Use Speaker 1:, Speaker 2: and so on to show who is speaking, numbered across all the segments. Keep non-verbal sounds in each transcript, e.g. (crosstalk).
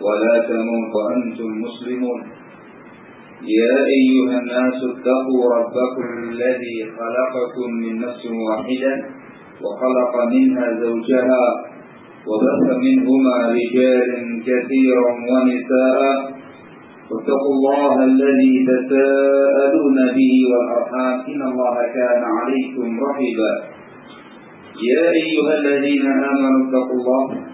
Speaker 1: ولا تموت وأنتم مسلمون. يا أيها الناس اتقوا ربكم الذي خلقكم من نفس واحدة وخلق منها زوجها وبث منهما رجالا كثيرا ونساء. واتقوا الله الذي تساءلون به والأرحام. إن الله كان عليكم رقيبا يا أيها الذين آمنوا اتقوا الله.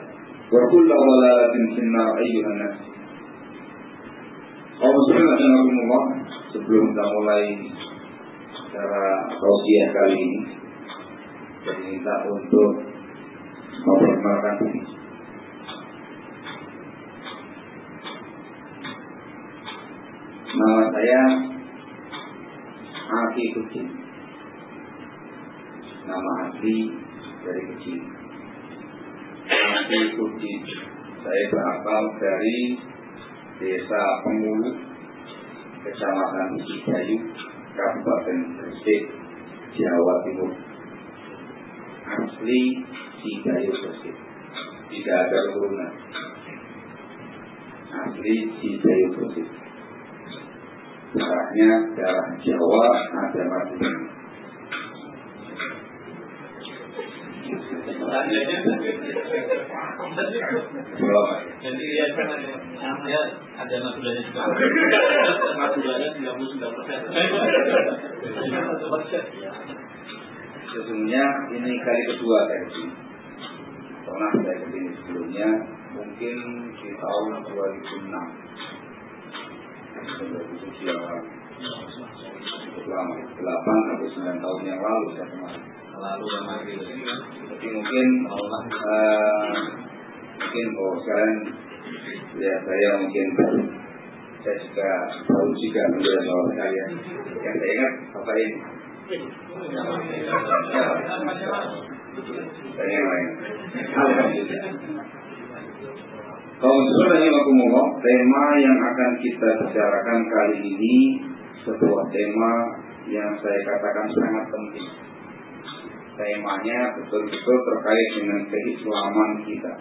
Speaker 1: وكل ضلالة في النار أيها الناس kaum muslimin rahimakumullah sebelum kita mulai secara tausiah kali ini saya minta untuk memperkenalkan diri Nama saya Aki Kucing Nama asli dari kecil Aki Kucing Saya berasal dari Desa Pemulu Kecamatan Cidayu Kabupaten Gresik Jawa Timur. Asli Cidayu Gresik. Tidak ada turunan Asli Cidayu Gresik. Darahnya darah Jawa ada Madura.
Speaker 2: Jadi ya ya ada juga. Maduranya 99 persen.
Speaker 1: Sesungguhnya ini kali kedua ke sini. Pernah saya ke sini sebelumnya, mungkin di tahun 2006 usia cukup lama, 8 atau 9 tahun yang lalu saya kemarin.
Speaker 2: Lalu yang lagi
Speaker 1: Jadi mungkin uh, mungkin kalau sekarang ya saya mungkin saya juga baru juga menjadi bahwa kalian yang saya ingat apa ini dan yang lain. Kaum Bismillahirrahmanirrahim Tema yang akan kita bicarakan kali ini Sebuah tema yang saya katakan sangat penting Temanya betul-betul terkait dengan keislaman kita.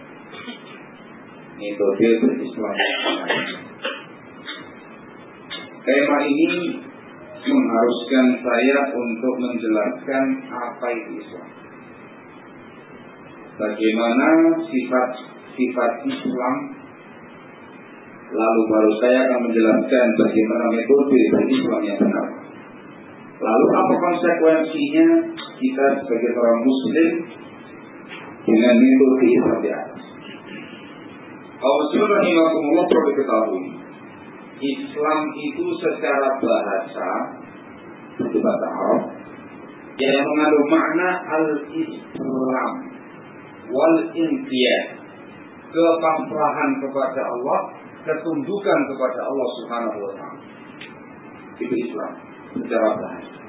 Speaker 1: Metode berislam. Tema ini mengharuskan saya untuk menjelaskan apa itu Islam. Bagaimana sifat sifat Islam? Lalu baru saya akan menjelaskan bagaimana metode berislam yang benar. Lalu apa konsekuensinya kita sebagai orang muslim dengan metode Islam di atas Alhamdulillah perlu diketahui Islam itu secara bahasa Itu bahasa Arab Yang mengandung makna al-Islam Wal-Inqiyah kepasrahan kepada Allah, ketundukan kepada Allah Subhanahu wa taala. Itu Islam secara bahasa.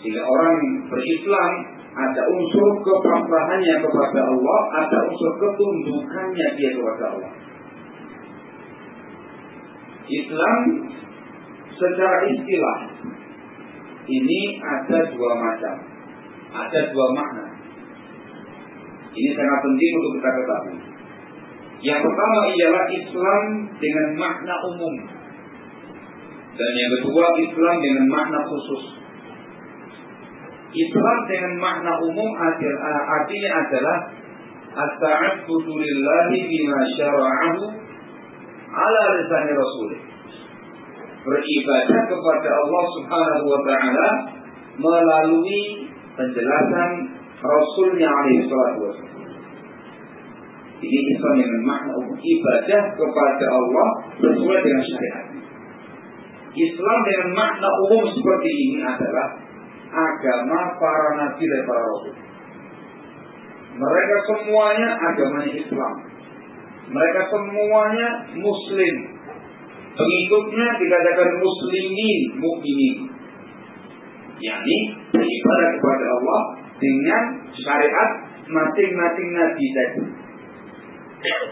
Speaker 1: Sehingga orang berislam ada unsur kepasrahannya kepada Allah, ada unsur ketundukannya dia kepada Allah. Islam secara istilah ini ada dua macam, ada dua makna. Ini sangat penting untuk kita ketahui. Yang pertama ialah Islam dengan makna umum. Dan yang kedua Islam dengan makna khusus. Islam dengan makna umum artinya adalah at-ta'abbudu lillahi bima syara'ahu ala lisan Rasul. Beribadah kepada Allah Subhanahu wa taala melalui penjelasan Rasulnya alaihi salatu Ini Islam dengan makna umum ibadah kepada Allah sesuai dengan syariat. Islam dengan makna umum seperti ini adalah agama para nabi dan para rasul. Mereka semuanya agamanya Islam. Mereka semuanya Muslim. Pengikutnya dikatakan Muslimin, mukminin. yakni beribadah kepada Allah dengan syariat masing-masing nabi tadi.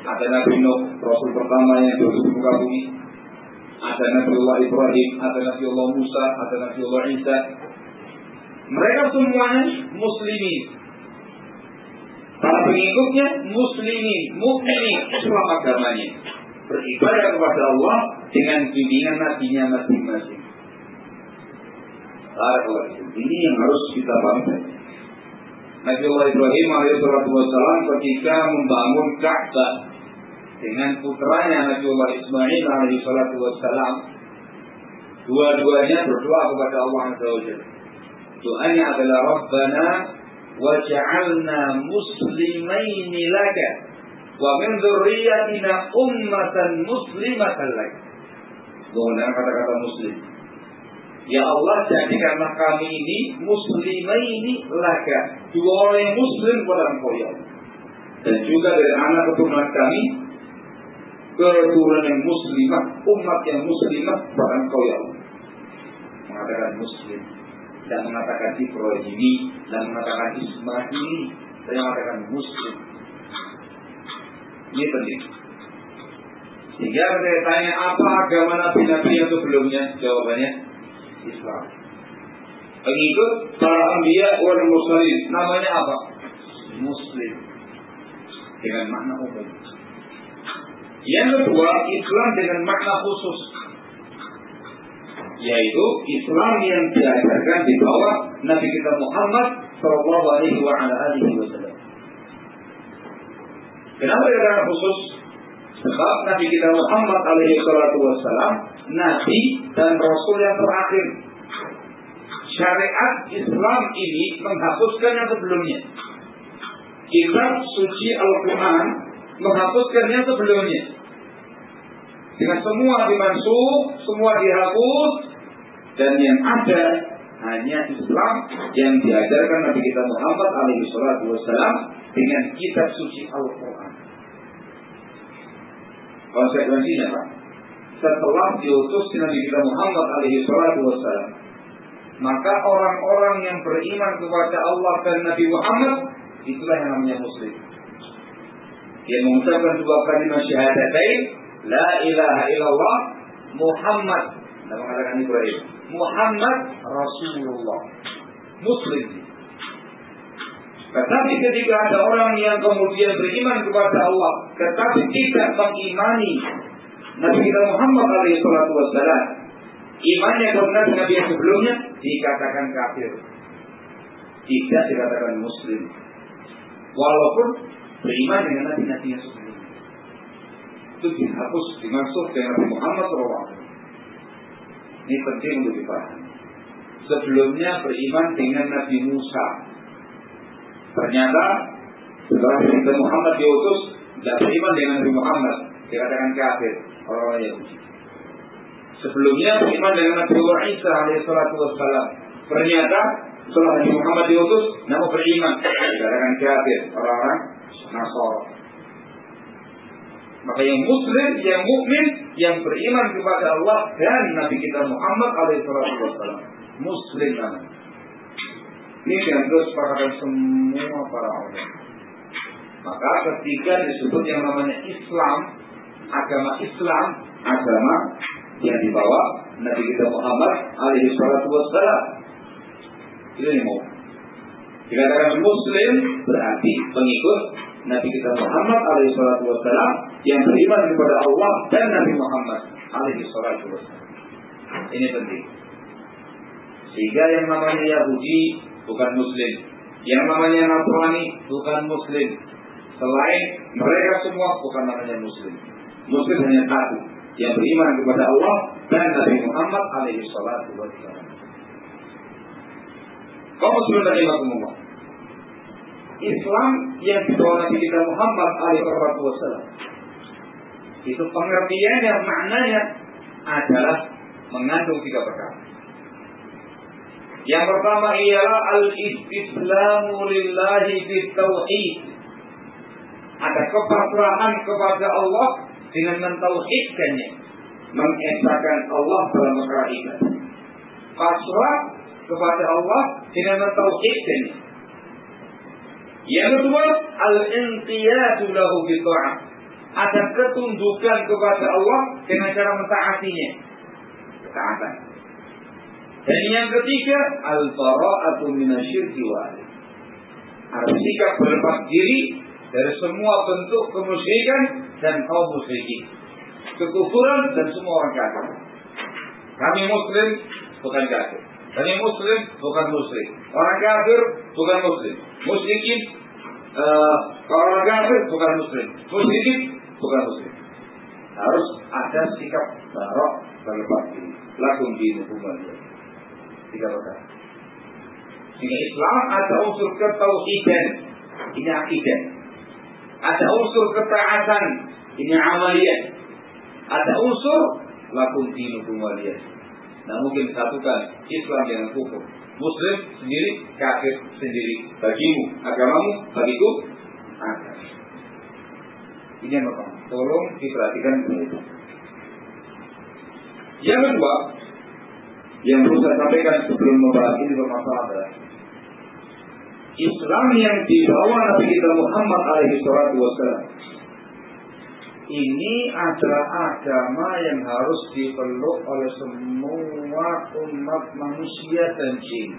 Speaker 1: Ada Nabi Nuh, Rasul pertama yang diutus di muka bumi. Ada Nabi Allah Ibrahim, ada Nabi Allah Musa, ada Nabi Allah Isa. Mereka semuanya muslimin. Para pengikutnya muslimin, mukminin, Islam agamanya. Beribadah kepada Allah dengan bimbingan nabinya masing-masing. Ini yang harus kita pahami. Nabi Allah Ibrahim alaihissalam ketika membangun Ka'bah dengan putranya Nabi Allah Ismail alaihissalam dua-duanya berdoa kepada Allah Azza wa Doanya adalah Rabbana waj'alna muslimain laka wa min dzurriyyatina ummatan muslimatan lak. Menggunakan kata-kata muslim. Ya Allah jadikanlah kami ini muslimaini laka. Dua orang yang muslim kepada engkau ya Dan juga dari anak keturunan kami keturunan yang muslimah, umat yang muslimah kepada engkau ya Allah. Mengatakan muslim dan mengatakan Ibrahimi dan mengatakan Ismaili dan mengatakan muslim. Ini penting. Sehingga saya tanya apa agama nabi-nabi yang sebelumnya? Jawabannya Islam. Pengikut para anbiya wal mursalin namanya apa? Muslim. Dengan makna umum. Yang kedua, Islam dengan makna khusus. Yaitu Islam yang diajarkan di bawah Nabi kita Muhammad Sallallahu Alaihi Wasallam. Kenapa dikatakan khusus? Sebab Nabi kita Muhammad alaihi wassalam Nabi dan Rasul yang terakhir. Syariat Islam ini menghapuskan yang sebelumnya. Kitab suci Al-Quran menghapuskan yang sebelumnya. Dengan semua dimansuh, semua dihapus, dan yang ada hanya Islam yang diajarkan Nabi kita Muhammad alaihi salatu wassalam dengan kitab suci Al-Quran. Konsekuensinya Pak, setelah diutus Nabi kita Muhammad alaihi salatu wassalam, maka orang-orang yang beriman kepada Allah dan Nabi Muhammad itulah yang namanya muslim. Yang mengucapkan dua kalimat syahadatain, la ilaha illallah Muhammad dan mengatakan Ibrahim. Muhammad Rasulullah. Muslim. Tetapi ketika ada orang yang kemudian beriman kepada Allah, tetapi tidak mengimani Nabi kita Muhammad wassalam, imannya kepada Nabi yang sebelumnya dikatakan kafir. Tidak dikatakan muslim. Walaupun beriman dengan Nabi-Nabi yang sebelumnya. Itu dihapus, dimasuk dengan Nabi Muhammad SAW. Ini penting untuk dipahami. Sebelumnya beriman dengan Nabi Musa. Ternyata setelah Nabi Muhammad diutus, tidak beriman dengan Nabi Muhammad. Dikatakan kafir orang-orang Yahudi. Sebelumnya beriman dengan Nabi Isa alaihissalatu wassalam. Ternyata setelah Nabi Muhammad diutus, namun beriman. Dikatakan kafir orang-orang Nasara. Maka yang muslim, yang mukmin, yang beriman kepada Allah dan Nabi kita Muhammad alaihissalatu wassalam. Muslim namanya. Ini diambil sepakatan semua para ulama. Maka ketika disebut yang namanya Islam, agama Islam, agama yang dibawa Nabi kita Muhammad alaihi salatu wassalam. Ini mau. Dikatakan Muslim berarti pengikut Nabi kita Muhammad alaihi salatu wassalam yang beriman kepada Allah dan Nabi Muhammad alaihi salatu wassalam. Ini penting. Sehingga yang namanya Yahudi bukan Muslim. Yang namanya Nasrani bukan Muslim. Selain mereka semua bukan namanya Muslim. Muslim hanya satu, yang beriman kepada Allah dan Nabi Muhammad alaihi salatu wassalam. Kaum muslimin rahimakumullah. Islam yang dibawa Nabi kita Muhammad alaihi wassalam itu pengertiannya maknanya adalah mengandung tiga perkara. Yang pertama ialah al-istislamu lillahi tauhid. Ada kepasrahan kepada Allah dengan mentauhidkannya, mengesahkan Allah dalam perkara ibadah. Pasrah kepada Allah dengan mentauhidkannya. Yang kedua, al-inqiyadu lahu bi Ada ketundukan kepada Allah dengan cara mentaatinya. Ketaatan. Dan yang ketiga, al-bara'atu minasyirki wa Harus sikap berlepas diri dari semua bentuk kemusyrikan dan kaum musyrikin. Kekufuran dan semua orang kafir. Kami muslim bukan kafir. Kami muslim bukan muslim. Orang kafir bukan muslim. Musyrikin uh, orang kafir bukan muslim. Musyrikin bukan muslim. Harus ada sikap barok berlepas diri. Lakum dinukum. Tiga perkara. Sehingga Islam ada unsur ketauhidan. Ini akidah. Ada unsur ketaatan. Ini amaliyah. Ada unsur lakum dinukum waliyah. Nah mungkin satukan Islam dengan kufur. Muslim sendiri, kafir sendiri. Bagimu, agamamu, bagiku, agama. Ini yang pertama. Tolong diperhatikan itu. Yang kedua, yang perlu saya sampaikan sebelum membahas ini bermasalah adalah Islam yang dibawa Nabi kita Muhammad alaihi salatu wasallam ini adalah agama yang harus dipeluk oleh semua umat manusia dan jin.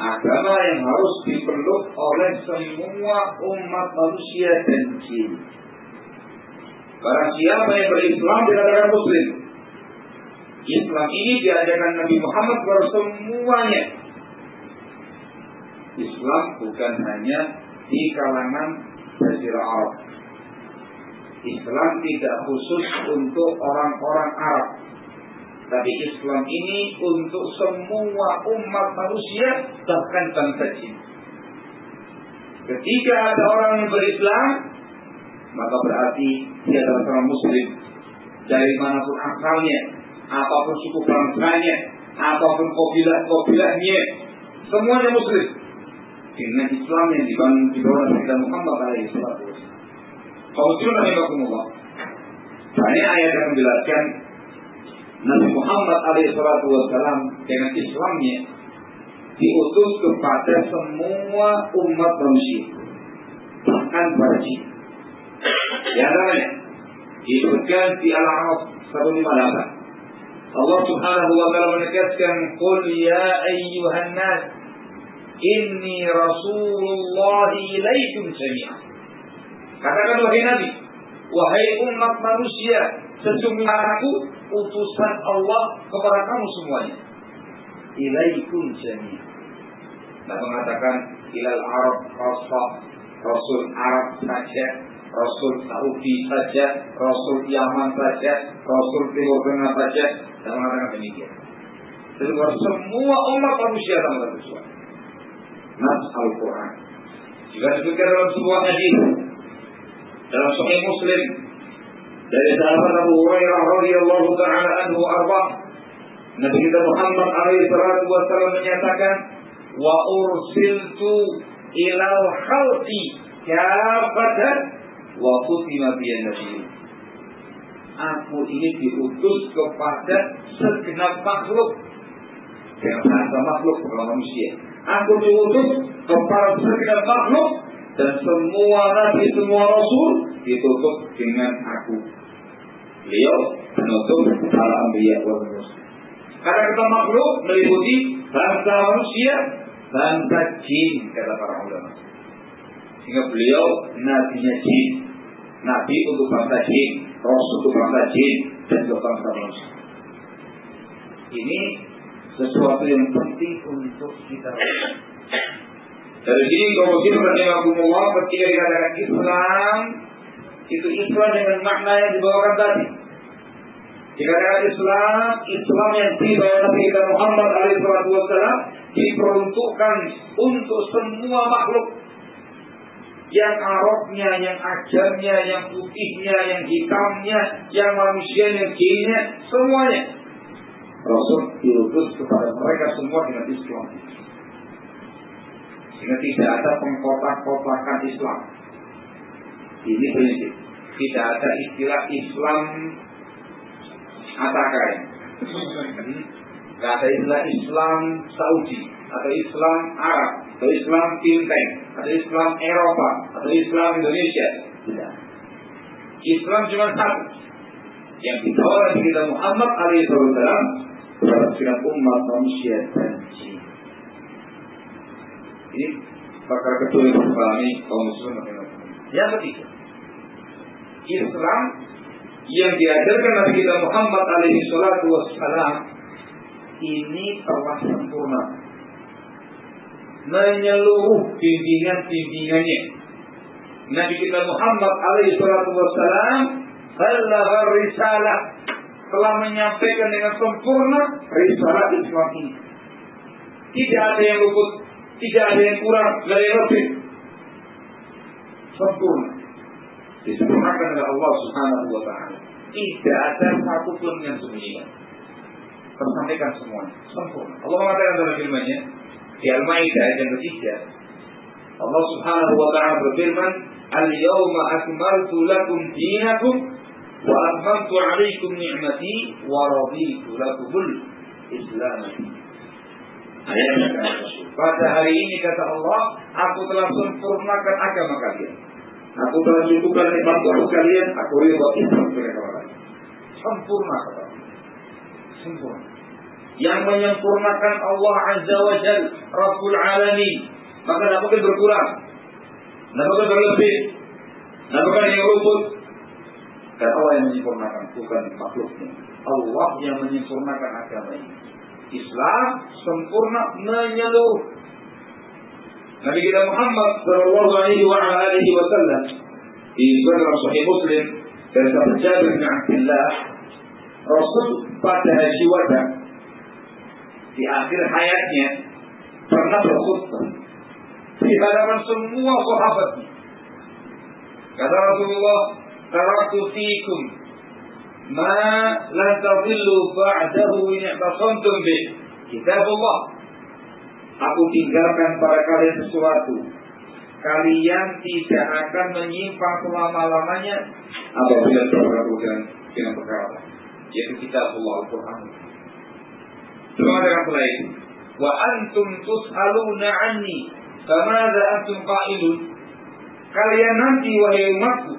Speaker 1: Agama yang harus dipeluk oleh semua umat manusia dan jin. Barang siapa yang berislam dikatakan muslim. Islam ini diajarkan Nabi Muhammad kepada semuanya. Islam bukan hanya di kalangan Jazirah Arab. Islam tidak khusus untuk orang-orang Arab. Tapi Islam ini untuk semua umat manusia bahkan bangsa jin. Ketika ada orang yang berislam, maka berarti dia adalah seorang muslim dari mana pun asalnya, apa pun suku bangsanya, apa pun kabilah kabilahnya, semuanya muslim dengan Islam yang dibangun di bawah Nabi Muhammad alaihi salatu. Kaum rahimakumullah. Ini ayat yang menjelaskan Nabi Muhammad alaihi salatu wasallam dengan Islamnya diutus kepada semua umat manusia bahkan para jin. Yang antaranya disebutkan di Al-Araf 158. Allah Subhanahu wa taala menegaskan, "Qul ya ayyuhan nas Inni Rasulullah ilaikum jami'an. Katakan wahai Nabi, wahai umat manusia, sesungguhnya aku utusan Allah kepada kamu semuanya. Ilaikum jami'an. Nah mengatakan ilal Arab Rasul Rasul Arab saja, Rasul Saudi saja, Rasul Yaman saja, Rasul Timur Tengah saja, dan mengatakan demikian. Jadi semua umat manusia sama suara nas Al-Quran. Jika disebutkan dalam sebuah hadis. Dalam Sahih Muslim. Dari sahabat Abu Hurairah radhiyallahu taala anhu arba Nabi kita Muhammad alaihi salatu wasallam menyatakan wa ursiltu ilal khalqi kafatan wa kutima nabi Aku ini diutus kepada segenap makhluk. Dengan bahasa makhluk bukan manusia Aku diutus kepada segenap makhluk dan semua nabi, semua rasul ditutup dengan aku. Beliau menutup para ambiya wa Karena kata makhluk meliputi bangsa manusia, bangsa jin kata para ulama. Sehingga beliau nabinya jin, nabi untuk bangsa jin, rasul untuk bangsa jin dan untuk bangsa manusia. Ini sesuatu yang penting untuk kita Dari sini kaum muslim rahimahumullah ketika dikatakan Islam Itu Islam dengan makna yang dibawakan tadi. Dikatakan Islam, Islam yang dibawa Nabi kita Muhammad alaihissalam diperuntukkan untuk semua makhluk yang Arabnya, yang ajarnya, yang putihnya, yang hitamnya, yang manusia, yang jinnya, semuanya. Rasul diutus kepada mereka semua dengan Islam. Sehingga tidak ada pengkotak-kotakan Islam. Ini prinsip. Tidak ada istilah Islam atakai. Tidak ada istilah Islam Saudi atau Islam Arab atau Islam Timteng atau Islam Eropa atau Islam Indonesia. Tidak. Islam cuma satu yang dibawa Nabi kita Muhammad alaihissalam kepada umat manusia dan jin. Ini perkara kedua yang dipahami kaum muslim Yang ketiga, Islam yang diajarkan Nabi kita Muhammad alaihi salatu wassalam ini telah sempurna menyeluruh bimbingan-bimbingannya. Nabi kita Muhammad alaihi salatu wassalam balagha risalah telah menyampaikan dengan sempurna risalah Islam ini. Tidak ada yang luput, tidak ada yang kurang, tidak ada yang lebih. Sempurna. Disempurnakan oleh Allah Subhanahu wa taala. Tidak ada satupun yang sembunyi. Tersampaikan semuanya, sempurna. Allah mengatakan dalam firman-Nya di Al-Maidah yang ketiga, Allah Subhanahu wa taala berfirman, "Al-yawma akmaltu lakum dinakum wa atmamtu 'alaikum ni'mati wa raditu lakumul Islam." Ayat yang Pada hari ini kata Allah, aku telah sempurnakan agama kalian. Aku telah cukupkan nikmat untuk kalian, aku ridha Islam sebagai kalian. Sempurna kata Allah. Sempurna. Yang menyempurnakan Allah Azza wa Jal, Rabbul Alamin. Maka tidak mungkin berkurang. Tidak mungkin berlebih. Tidak mungkin yang luput. Dan Allah yang menyempurnakan, bukan makhluknya. Allah yang menyempurnakan agama ini. Islam sempurna menyeluruh. Nabi kita Muhammad Shallallahu Alaihi Wasallam di dalam Sahih Muslim dari sahabat Jabir bin Abdullah Rasul pada haji wada di akhir hayatnya pernah berkhutbah di hadapan semua sahabatnya. Kata Rasulullah, "Taraktu fikum ma la tadillu ba'dahu in i'tasamtum bih." Kitabullah. Aku tinggalkan pada kalian sesuatu. Kalian tidak akan menyimpang selama-lamanya apabila berpegang dengan perkara yaitu kitabullah Al-Quran. Semua dengan selain wa antum tus'aluna anni famadza antum qailun kalian nanti wahai umatku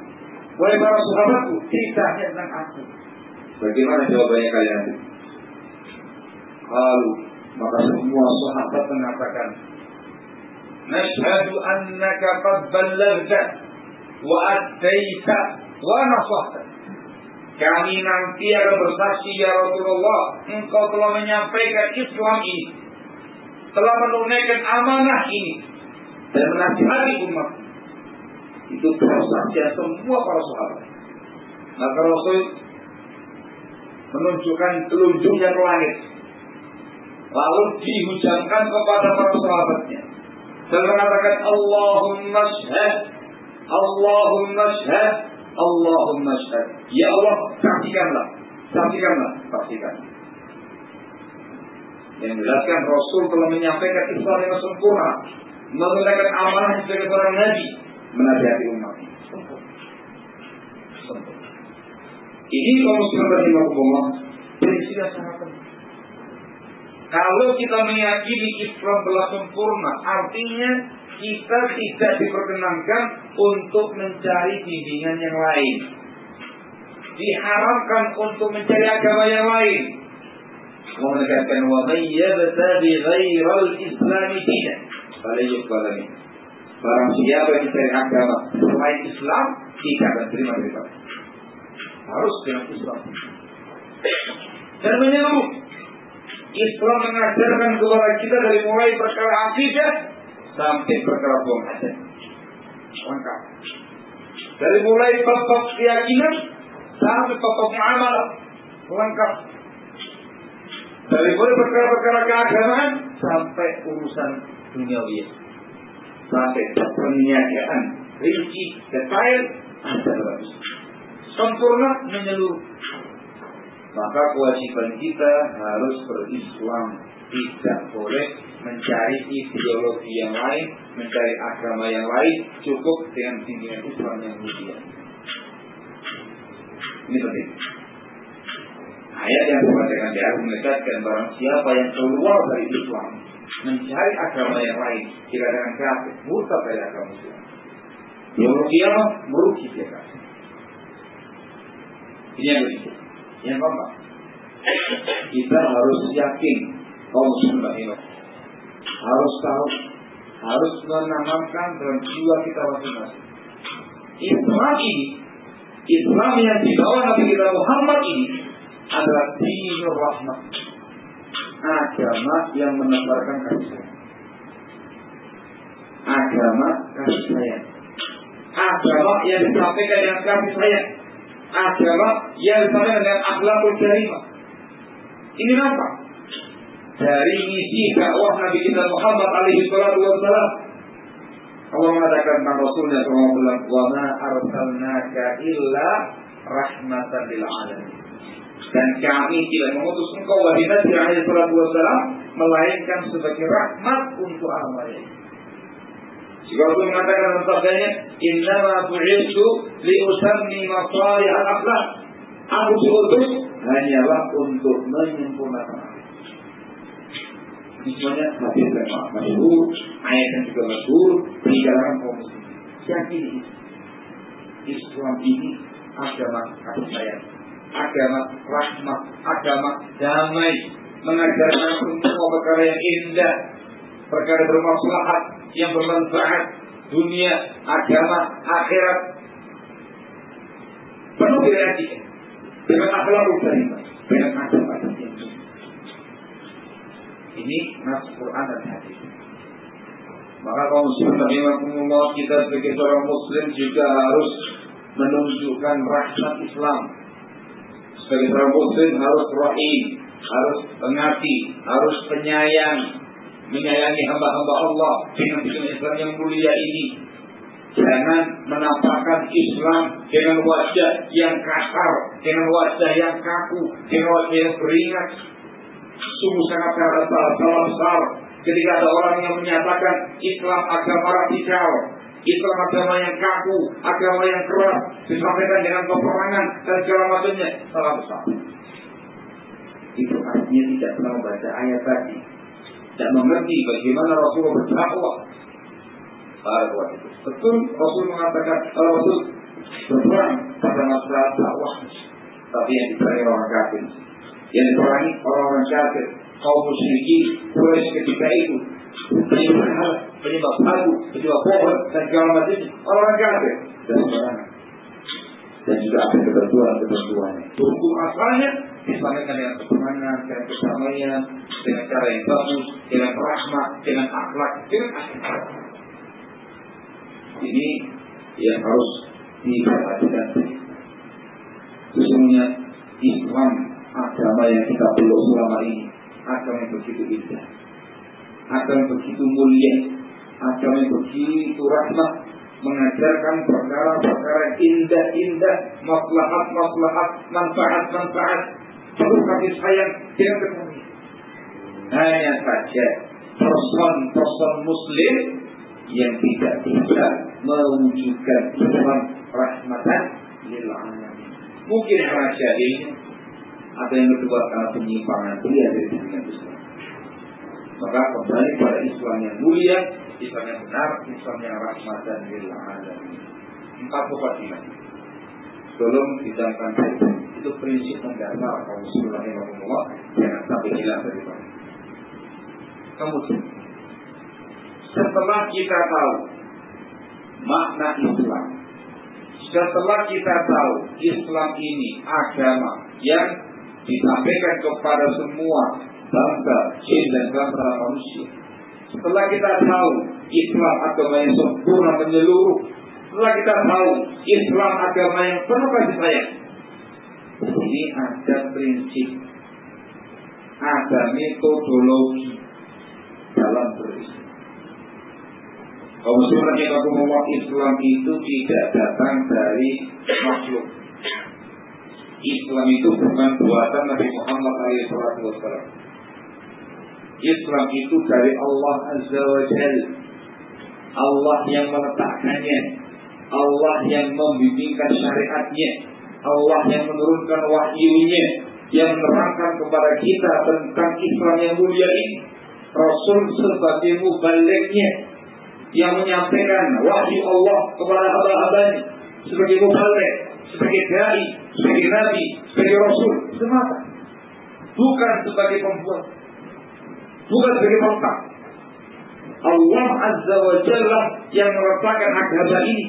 Speaker 1: wahai para sahabatku ditanya tentang aku bagaimana jawabannya kalian? Kalau maka semua sahabat mengatakan nashhadu annaka qad ballaghta wa attaita wa nasahta. Kami nanti akan bersaksi ya Rasulullah engkau telah menyampaikan Islam ini telah menunaikan amanah ini dan menasihati umat itu persaksian semua para sahabat. Maka Rasul menunjukkan telunjuknya ke langit. Lalu dihujamkan kepada para sahabatnya. Dan mengatakan Allahumma syahad Allahumma syahad Allahumma syahad ya Allah saksikanlah saksikanlah saksikan. Yang menjelaskan Rasul telah menyampaikan Islam yang sempurna. Menunaikan amanah sebagai seorang nabi menasihati umat ini kalau muslim prinsip yang sangat penting kalau kita meyakini Islam telah sempurna, artinya kita tidak diperkenankan untuk mencari bimbingan yang lain. Diharamkan untuk mencari agama yang lain. Allah menegaskan wa may yabtaghi ghairal islam dinan Barang siapa yang mencari agama selain Islam tidak akan terima daripada. Harus dengan Islam. Dan menyeluruh Islam mengajarkan kepada kita dari mulai perkara akidah sampai perkara buang. Lengkap. Dari mulai bab keyakinan sampai bab muamalah lengkap. Dari mulai perkara-perkara keagamaan sampai urusan duniawi. Sampai perniagaan, rinci, detail, ada bagus. Sempurna menyeluruh. Maka kewajiban kita harus berislam. Tidak boleh mencari ideologi yang lain, mencari agama yang lain, cukup dengan bimbingan Islam yang mulia. Ini penting. Ayat yang dibacakan di atas menegaskan barang siapa yang keluar dari Islam mencari agama yang lain dikatakan kafir, murtad dari agama Islam. Yang kiamat merugi dia kafir. Ini yang ketiga. Yang keempat, kita harus yakin kaum muslimin ini harus tahu, harus menanamkan dalam jiwa kita masing-masing. Islam ini, Islam yang dibawa Nabi kita Muhammad ini adalah dinur rahmat. Agama yang menebarkan kasih sayang. Agama kasih sayang. Agama yang disampaikan dengan kasih sayang. Agama yang disampaikan dengan akhlakul karimah. Ini apa? Dari misi dakwah Nabi kita Muhammad alaihi salatu wassalam. Allah mengatakan tentang Rasulnya SAW, "Wa ma arsalnaka illa rahmatan lil alamin." Dan kami tidak mengutus engkau wahai Nabi alaihi salatu wassalam melainkan sebagai rahmat untuk alam raya. Jika Allah mengatakan dalam sabdanya, "Innama bu'ithu li usammi masalih al-akhlaq." Aku diutus hanyalah untuk menyempurnakan. Ini semuanya hadis yang masyhur, ayat yang juga masyhur di kalangan kaum. Yakini Islam ini agama kasih sayang, agama rahmat, agama damai, mengajarkan semua perkara yang indah, perkara bermaslahat, yang bermanfaat, dunia, agama, akhirat. Penuh dengan etika, dengan akhlak karimah, dengan adab-adab ini nas Quran dan hadis. Maka kaum muslimin rahimakumullah kita sebagai seorang muslim juga harus menunjukkan rahmat Islam. Seorang muslim harus rahim, harus pengerti, harus penyayang, menyayangi hamba-hamba Allah dengan bikin Islam yang mulia ini. Jangan menampakkan Islam dengan wajah yang kasar, dengan wajah yang kaku, dengan wajah yang beringat, sungguh sangat salah besar ketika ada orang yang menyatakan Islam agama radikal, Islam agama yang kaku, agama yang keras, disampaikan dengan peperangan dan segala macamnya salah besar. Itu artinya tidak pernah membaca ayat tadi, dan mengerti bagaimana Rasulullah berdakwah. itu. Betul Rasul mengatakan Rasul berperang pada masalah dakwah, tapi yang diperangi orang kafir yang diperangi orang-orang kafir, kaum musyrikin, Quraisy ketika itu, penyembah hal, penyembah batu, penyembah pohon dan segala macam orang kafir dan sembarangan. Dan juga ada ketentuan-ketentuannya. Hukum asalnya disampaikan dengan kesenangan, dengan kesamaian, dengan cara yang bagus, dengan rahmat, dengan akhlak, dengan akhlak. Ini yang harus diperhatikan. Sesungguhnya Islam agama yang kita peluk selama ini agama yang begitu indah yang begitu mulia. Agama begitu rahmat. Mengajarkan perkara-perkara indah-indah maslahat-maslahat manfaat-manfaat. Penuh kasih sayang dengan ketemu. Hanya saja person-person muslim yang tidak bisa mewujudkan Islam rahmatan lil alamin. Mungkin karena jahilnya atau yang kedua karena penyimpangan. Dia dari dunia Islam. Maka kembali pada Islam yang mulia, Islam yang benar, Islam yang rahmat dan lil alamin. Empat mukadimah. Belum ditambahkan itu prinsip mendasar kaum muslimin Allah jangan sampai hilang dari mana. Kemudian setelah kita tahu makna Islam, setelah kita tahu Islam ini agama yang disampaikan kepada semua bangsa, jin dan bangsa manusia. Setelah kita tahu Islam agama yang sempurna menyeluruh, setelah kita tahu Islam agama yang penuh kasih sayang, ini ada prinsip, ada metodologi dalam berislam. Yang aku Islam itu tidak datang dari makhluk. Islam itu bukan buatan Nabi Muhammad SAW. Islam itu dari Allah Azza wa Jalla. Allah yang meletakkannya. Allah yang membimbingkan syariatnya. Allah yang menurunkan wahyunya. Yang menerangkan kepada kita tentang Islam yang mulia ini. Rasul sebagai mubaliknya. Yang menyampaikan wahyu Allah kepada hamba-hambanya. Sebagai mubalik. Sebagai dai. Sebagai nabi. Sebagai rasul. Semata. Bukan sebagai pembuat. Bukan sebagai pengkak Allah Azza wa Jalla yang meletakkan agama ini.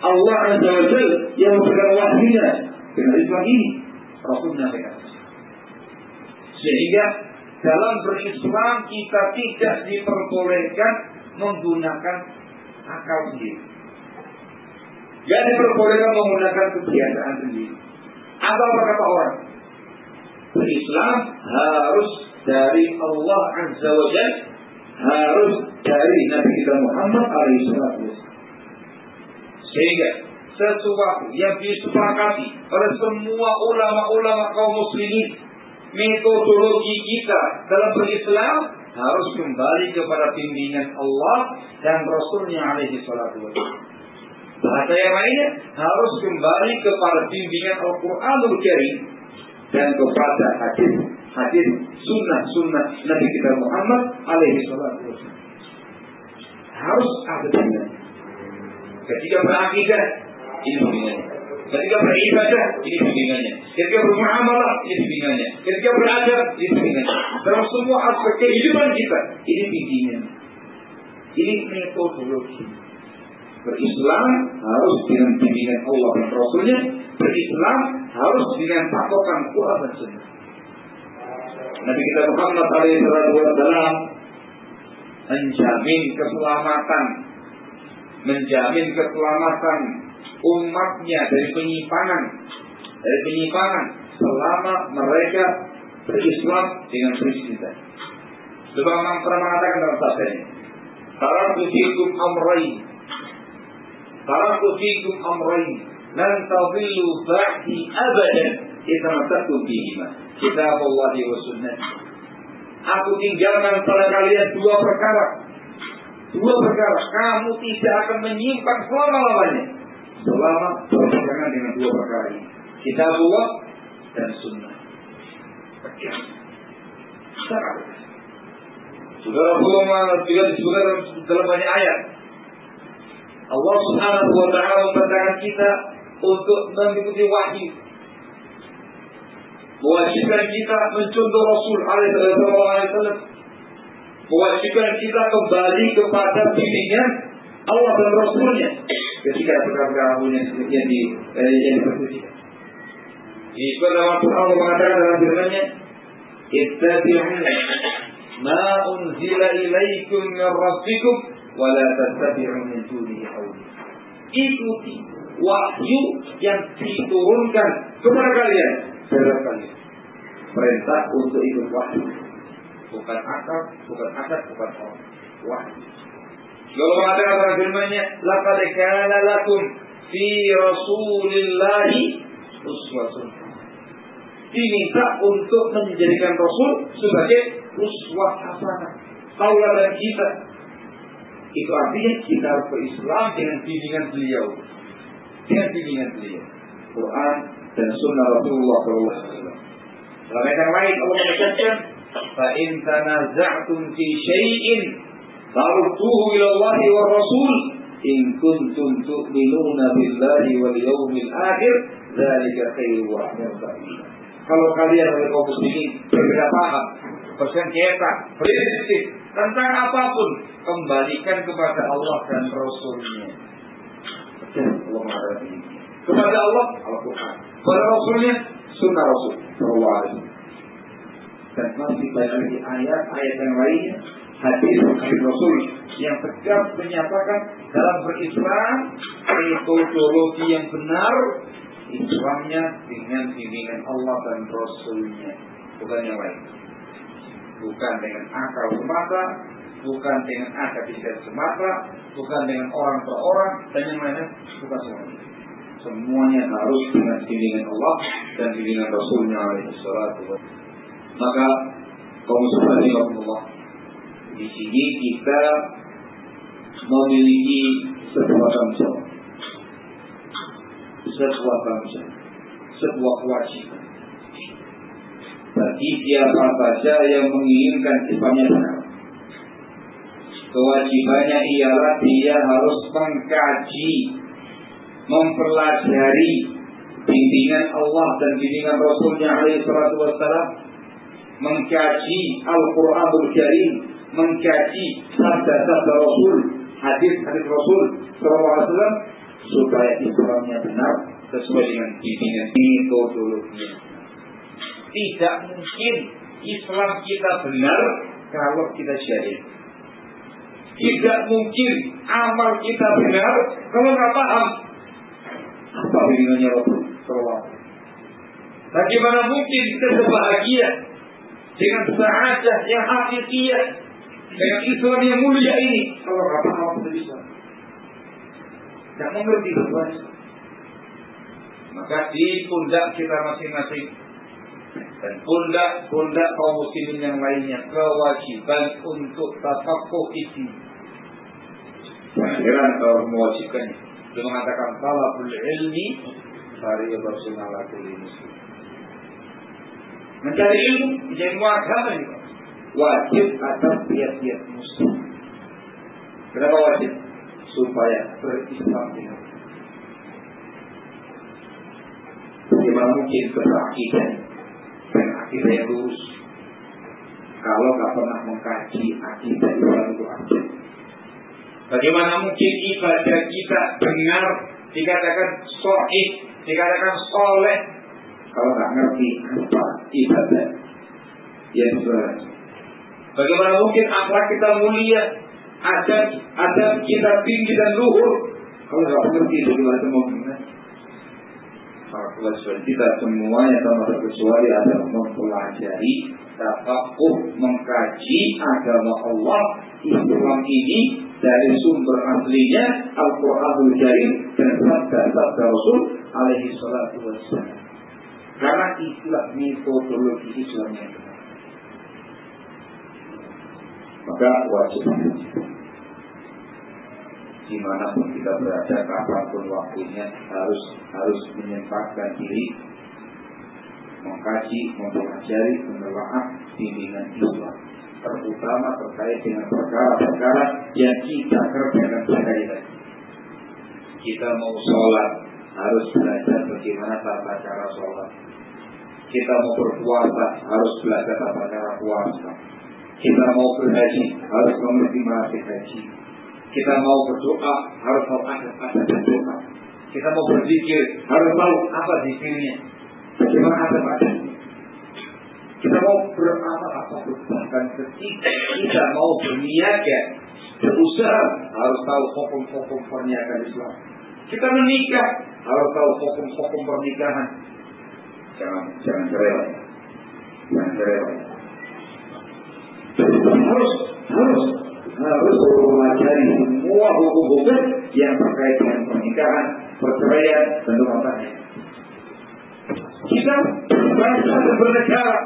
Speaker 1: Allah Azza wa Jalla yang memberikan wahyunya dengan Islam ini. Rasul menyampaikan. Sehingga dalam berislam kita tidak diperbolehkan menggunakan akal sendiri. Tidak diperbolehkan menggunakan kebiasaan sendiri. Atau berkata orang, berislam harus dari Allah Azza wa Jalla harus dari Nabi kita Muhammad alaihissalam. Sehingga sesuatu yang disepakati oleh semua ulama-ulama kaum muslimin metodologi kita dalam berislam harus kembali kepada bimbingan Allah dan Rasulnya alaihi salatu Bahasa yang lainnya harus kembali kepada bimbingan Al-Quranul Karim dan kepada hadis hadis sunnah sunnah Nabi kita Muhammad alaihi salatu harus ada bimbingan. Ketika berakidah ini bimbingannya. Ketika beribadah ini bimbingannya. Ketika bermuamalah ini bimbingannya. Ketika beradab ini bimbingannya. Dalam semua aspek kehidupan kita ini bimbingannya. Ini metodologi. Berislam harus dengan bimbingan Allah dan Rasulnya. Berislam harus dengan patokan Quran dan Sunnah. Nabi kita Muhammad SAW menjamin keselamatan, menjamin keselamatan umatnya dari penyimpangan, dari penyimpangan selama mereka berislam dengan prinsip Sebab memang pernah mengatakan dalam sabdanya, Taraktu fikum amrain, Taraktu fikum amrain, lan tadillu ba'di abadan, idza masakum bihima. Kitab Allah wa sunnah. Aku tinggalkan pada kalian dua perkara. Dua perkara. Kamu tidak akan menyimpan selama-lamanya. Selama berpegangan dengan dua perkara ini. Kitab Allah dan sunnah. Pegang. Sangat. Saudara Allah juga disebutkan dalam banyak ayat. Allah Subhanahu wa taala memperintahkan kita untuk mengikuti wahyu mewajibkan kita mencontoh Rasul alaihissalam mewajibkan kita kembali kepada bimbingan Allah dan Rasulnya ketika perkara-perkara yang yang di eh, yang dipersucikan. Ini sebagaimana Allah mengatakan dalam firman-Nya, "Ittabi'u ma unzila ilaikum min rabbikum wa la tattabi'u min dunihi awliya." Ikuti wahyu yang diturunkan kepada kalian kalian. Perintah untuk ikut wahyu. Bukan akal, bukan adat, bukan orang. Wahyu. Kalau mengatakan dalam firman-Nya, "Laqad kana lakum fi Rasulillahi uswatun." Diminta untuk menjadikan Rasul sebagai uswah hasanah. Tauladan kita. Itu artinya kita berislam dengan bimbingan beliau. Dengan bimbingan beliau. Quran dan sunnah Rasulullah SAW. Dalam ayat yang lain Allah menegaskan, "Fa in tanaza'tum fi syai'in farudduhu ila Allah wa Rasul in kuntum tu'minuna billahi wal yawmil akhir dzalika khairu wa Kalau kalian oleh kaum muslimin berbeda paham, bersengketa, prinsip tentang apa pun, kembalikan kepada Allah dan Rasulnya. Allah mengatakan Kepada Allah, Al-Quran. Kepada Rasulnya, Sunnah Rasul. Sallallahu Dan masih banyak lagi ayat-ayat yang lainnya hadis hadis Rasul yang tegas menyatakan dalam berislam metodologi yang benar Islamnya dengan bimbingan Allah dan Rasulnya bukan yang lain bukan dengan akal semata bukan dengan akademis semata bukan dengan orang per orang dan yang lainnya bukan semuanya semuanya harus dengan bimbingan Allah dan bimbingan Rasulnya alaihi salatu maka kaum muslimin Allah di sini kita memiliki sebuah tanggung sebuah tanggung sebuah kewajiban. Bagi siapa saja yang menginginkan Islamnya benar. Kewajibannya ialah dia harus mengkaji, mempelajari bimbingan Allah dan bimbingan Rasulnya alaihi salatu wassalam, mengkaji Al-Quranul Karim, mengkaji sabda-sabda Rasul, hadis-hadis Rasul Sallallahu Alaihi Wasallam supaya Islamnya benar sesuai dengan bimbingan metodologinya. Tidak mungkin Islam kita benar kalau kita jahil. Tidak mungkin amal kita benar kalau nggak paham apa bimbingannya Rasul. Sallallahu Alaihi Bagaimana mungkin kita dengan saadah yang hakikiyah dengan Islam yang mulia ini? Kalau paham apa Islam. Tidak mengerti sesuatu maka di pundak kita masing-masing dan pundak-pundak kaum muslimin yang lainnya kewajiban untuk tafakuh isi Heran kalau mewajibkannya dia mengatakan talabul ilmi fariyatul ala kulli muslim mencari ilmu menjadi agama juga wajib atas tiap-tiap muslim. Kenapa wajib? Supaya berislam dengan Bagaimana mungkin berakidah dan akidah yang lurus kalau nggak pernah mengkaji akidah Islam itu apa? Bagaimana mungkin ibadah kita benar? Dikatakan sohih, dikatakan soleh. Kalau nggak ngerti apa ibadah? Yang benar? Bagaimana mungkin akhlak kita mulia, ada ada kita tinggi dan luhur? Kalau nggak mengerti bagaimana itu? Para kewajiban kita semuanya tanpa terkecuali adalah mempelajari, tafakuh, mengkaji agama Allah Islam ini dari sumber aslinya Al-Quranul Karim dan sabda-sabda Rasul alaihi salatu wassalam. Karena itulah metodologi Islam yang benar. Maka wajib di mana pun kita berada, kapan pun waktunya harus harus menyempatkan diri mengkaji, mempelajari, menelaah bimbingan Islam terutama terkait dengan perkara-perkara yang kita kerjakan sehari-hari. Kita mau sholat harus belajar bagaimana tata cara sholat. Kita mau berpuasa harus belajar tata cara puasa. Kita mau berhaji harus mengerti manasik haji. Kita mau berdoa harus tahu ada ada berdoa. Kita mau berzikir harus tahu apa zikirnya. Bagaimana ada adanya. Kita mau beramal apa bahkan ketika kita mau berniaga berusaha harus tahu hukum-hukum perniagaan Islam. Kita menikah harus tahu hukum-hukum pernikahan. Jangan jangan cerewet. Jangan cerewet. Harus harus harus mempelajari semua hukum-hukum yang terkait dengan pernikahan, perceraian, dan rumah tangga. Kita berbangsa dan bernegara.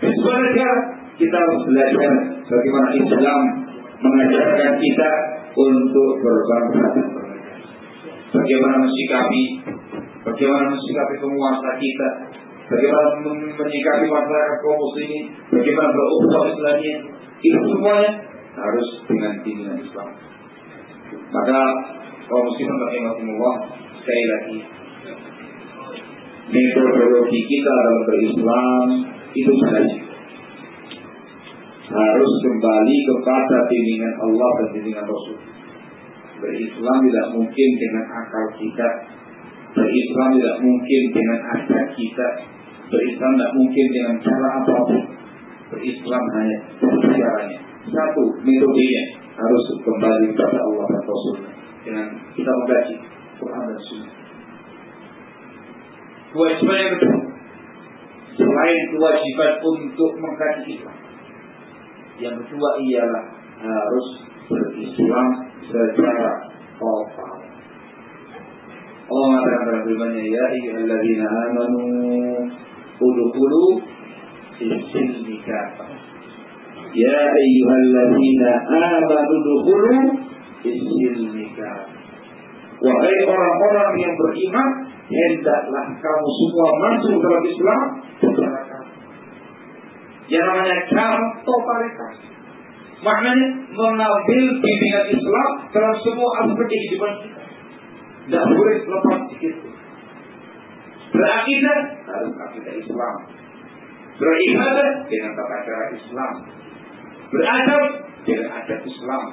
Speaker 1: Sebagai negara, kita harus belajar bagaimana Islam mengajarkan kita untuk berbangsa. Bagaimana mensikapi, bagaimana mensikapi penguasa kita, bagaimana menyikapi masyarakat kaum muslimin, bagaimana berukhuwah Islamnya, itu semuanya harus dengan bimbingan Islam. Maka kaum muslimin rahimahumullah sekali lagi metodologi kita dalam berislam itu saja harus kembali kepada bimbingan Allah dan bimbingan Rasul. Berislam tidak mungkin dengan akal kita. Berislam tidak mungkin dengan adat kita. Berislam tidak mungkin dengan cara apa pun. Berislam hanya caranya. Satu, metodenya harus kembali kepada Allah dan Rasul dengan kita mengkaji Quran dan Sunnah. Kewajiban yang kedua, selain kewajiban untuk mengkaji Islam, yang kedua ialah harus berislam secara total. Allah mengatakan dalam firman-Nya, "Ya ayyuhalladzina amanu udkhulu fis-silmi kafah." Ya ayyuhalladzina amanu udkhulu fis-silmi. Wahai orang-orang yang beriman, hendaklah kamu semua masuk dalam Islam Yang namanya cara totalitas. Maknanya mengambil bimbingan Islam dalam semua aspek kehidupan kita. Tidak boleh lepas sedikit. Berakidah harus akidah Islam. Beribadah dengan tata cara Islam. Beradab dengan adab Islam.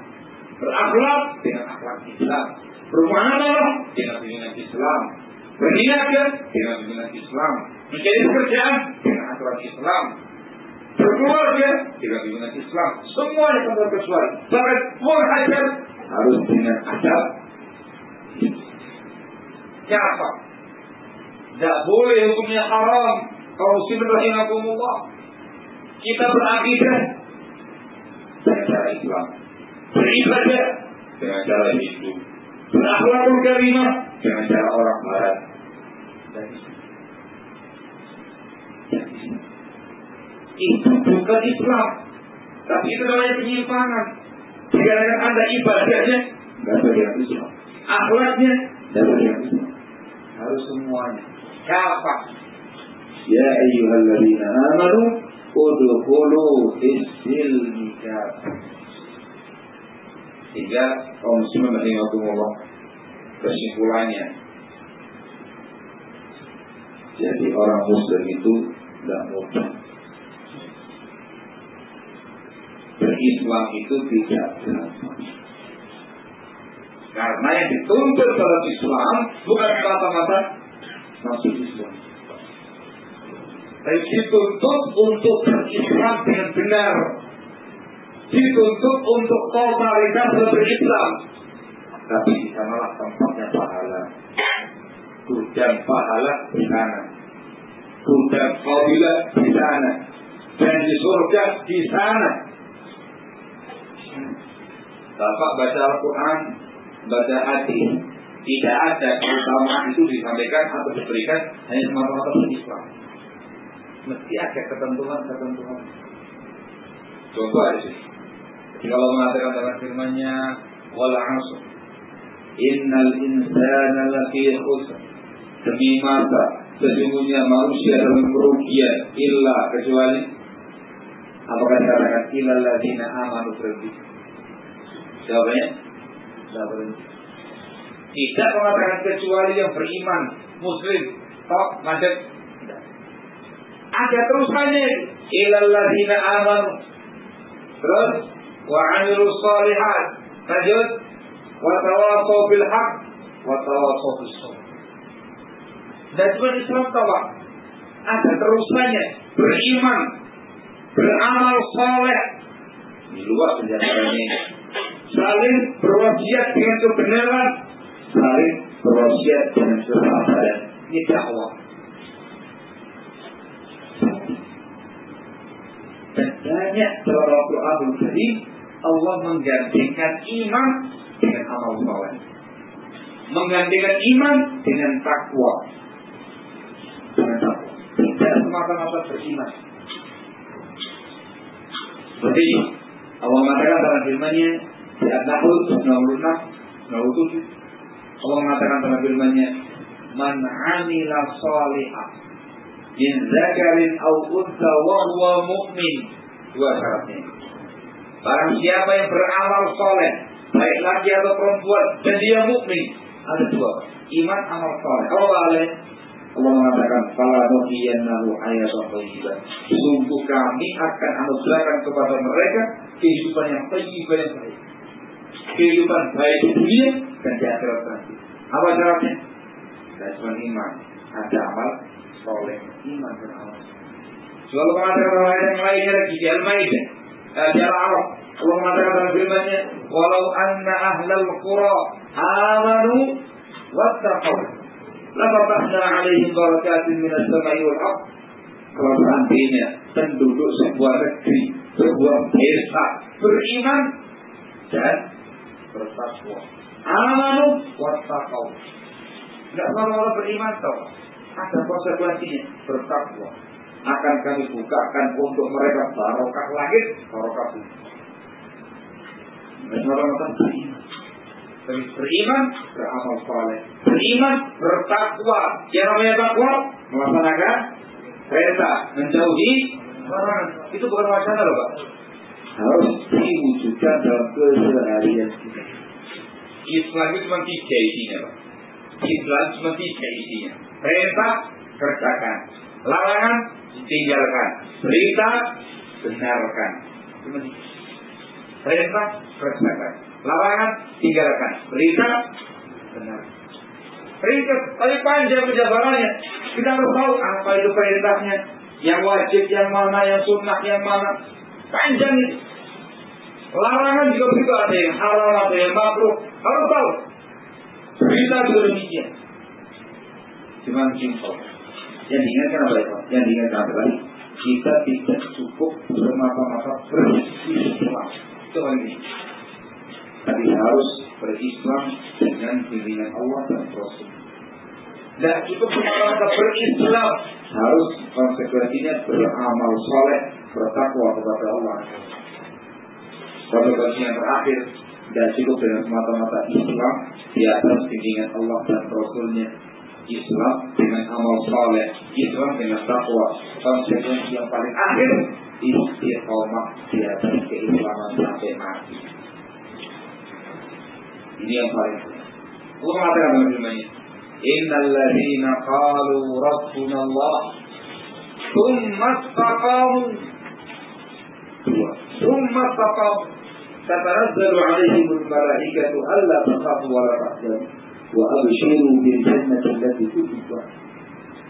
Speaker 1: Berakhlak dengan akhlak Islam. Bermuamalah dengan bimbingan Islam. Berniaga dengan bimbingan Islam. Mencari pekerjaan dengan aturan Islam. Berkeluarga dengan bimbingan Islam. Semuanya tanpa kecuali. Bahkan mengajar harus dengan adab Siapa? Tidak boleh hukumnya haram. Kalau muslimin rahimakumullah. Kita berakidah dengan cara Islam. Beribadah dengan cara Hindu. Berakhlakul karimah dengan cara orang Barat. Itu bukan Islam. Tapi itu namanya penyimpangan. Dikarenakan anda ibadahnya, tidak bagian Islam. Akhlaknya, bagian Islam. Harus semuanya. Siapa? Ya ayyuhalladzina amanu udkhulu fis-silmi Sehingga kaum muslimin rahimahumullah kesimpulannya jadi orang muslim itu tidak mudah berislam itu tidak gampang karena yang dituntut dalam Islam bukan mata-mata masuk Islam. Tapi dituntut untuk berislam dengan benar. Dituntut untuk totalitas berislam. Tapi di sanalah tempatnya pahala. Gudang pahala di sana. Gudang fadilah di sana. Dan di surga di sana. Bapak baca Al-Quran baca hadis tidak ada keutamaan itu disampaikan atau diberikan hanya semata-mata Islam. Mesti ada ketentuan-ketentuan. Contoh aja. Jadi kalau mengatakan dalam firman-Nya wal asr innal insana lafi khusr demi masa sesungguhnya manusia dalam kerugian illa kecuali apakah dikatakan illa ladina amanu berarti jawabannya tidak berhenti. Tidak mengatakan kecuali yang beriman, muslim, tok, macet. Ada terusannya. Ilalladzina aman. Terus wa amilu salihat. Lanjut. Wa tawasau bil haq. Wa tawasau bis Dan cuma Islam tawa. Ada terusannya. Beriman. Beramal soleh. Di luar penjelasannya saling berwasiat dengan kebenaran, saling berwasiat dengan kesabaran. Ini dakwah. Dan banyak dalam Al-Quran Karim Allah menggantikan iman dengan amal soleh. Menggantikan iman dengan takwa. Tidak semata-mata beriman. Seperti Allah mengatakan dalam firman-Nya di An-Nahl 96, 97. Allah mengatakan dalam firman-Nya, "Man 'amila shalihan min zakarin aw untha wa huwa mu'min." Dua syaratnya. Barang siapa yang beramal soleh, baik laki atau perempuan, dan dia mukmin, ada dua. Iman amal soleh. Kalau boleh, Allah mengatakan, "Fala nuhiyannahu hayatan thayyiban." Sungguh kami akan anugerahkan kepada mereka kehidupan yang thayyibah yang baik kehidupan baik di dunia dan di akhirat nanti. Apa syaratnya? Tidak cuma iman, ada amal soleh, iman dan amal. Lalu mengatakan ayat yang lainnya lagi di Al-Maidah, eh, di Al-Araf. Allah mengatakan dalam firman-Nya, "Walau anna ahlal qura amanu wattaqu, lafatahna 'alaihim barakatin minas sama'i wal ardh." Kalau seandainya penduduk sebuah negeri, sebuah desa beriman dan bertakwa. Amanu wattaqu. Tidak semua beriman tahu. Ada konsekuensinya bertakwa. Akan kami bukakan untuk mereka barokah langit, barokah bumi. Dan orang-orang beriman. Tapi beriman beramal soleh. Beriman bertakwa. Yang namanya takwa melaksanakan perintah menjauhi larangan. Itu bukan wacana loh pak. Harus diwujudkan dalam keseharian kita. Islam itu cuma tiga isinya pak. Islam cuma tiga isinya. Perintah kerjakan. Larangan tinggalkan. Berita benarkan. Cuma tiga. Perintah kerjakan. Larangan tinggalkan. Berita benar. Perintah tapi panjang penjabarannya. Kita harus tahu apa itu perintahnya. Yang wajib, yang mana, yang sunnah, yang mana. Panjang itu. Larangan juga begitu ada yang halal, ada yang makruh. Harus tahu. Berita juga demikian. Cuma simpel. Yang diingatkan apa itu? Yang diingatkan apa lagi? Kita tidak cukup semata-mata berislam. Itu paling ini. Tapi harus berislam dengan bimbingan Allah dan Rasul. Tidak cukup semata-mata berislam. Harus konsekuensinya beramal soleh, bertakwa kepada Allah. Konsekuensi yang terakhir tidak cukup dengan semata-mata Islam di atas bimbingan Allah dan Rasulnya. Islam dengan amal soleh, Islam dengan takwa. Konsekuensi yang paling akhir Iya, iya. oh, istiqomah di iya, atas keislaman sampai mati. Ini yang paling penting. Allah mengatakan dalam namanya? Inna alladhina qalu rabbuna Allah Thumma istaqamu" Dua. "Tsumma istaqamu" tatanazzalu alaihim malaikatu alla takhafu wa la tahzanu wa abshiru bil jannati allati tu'tiha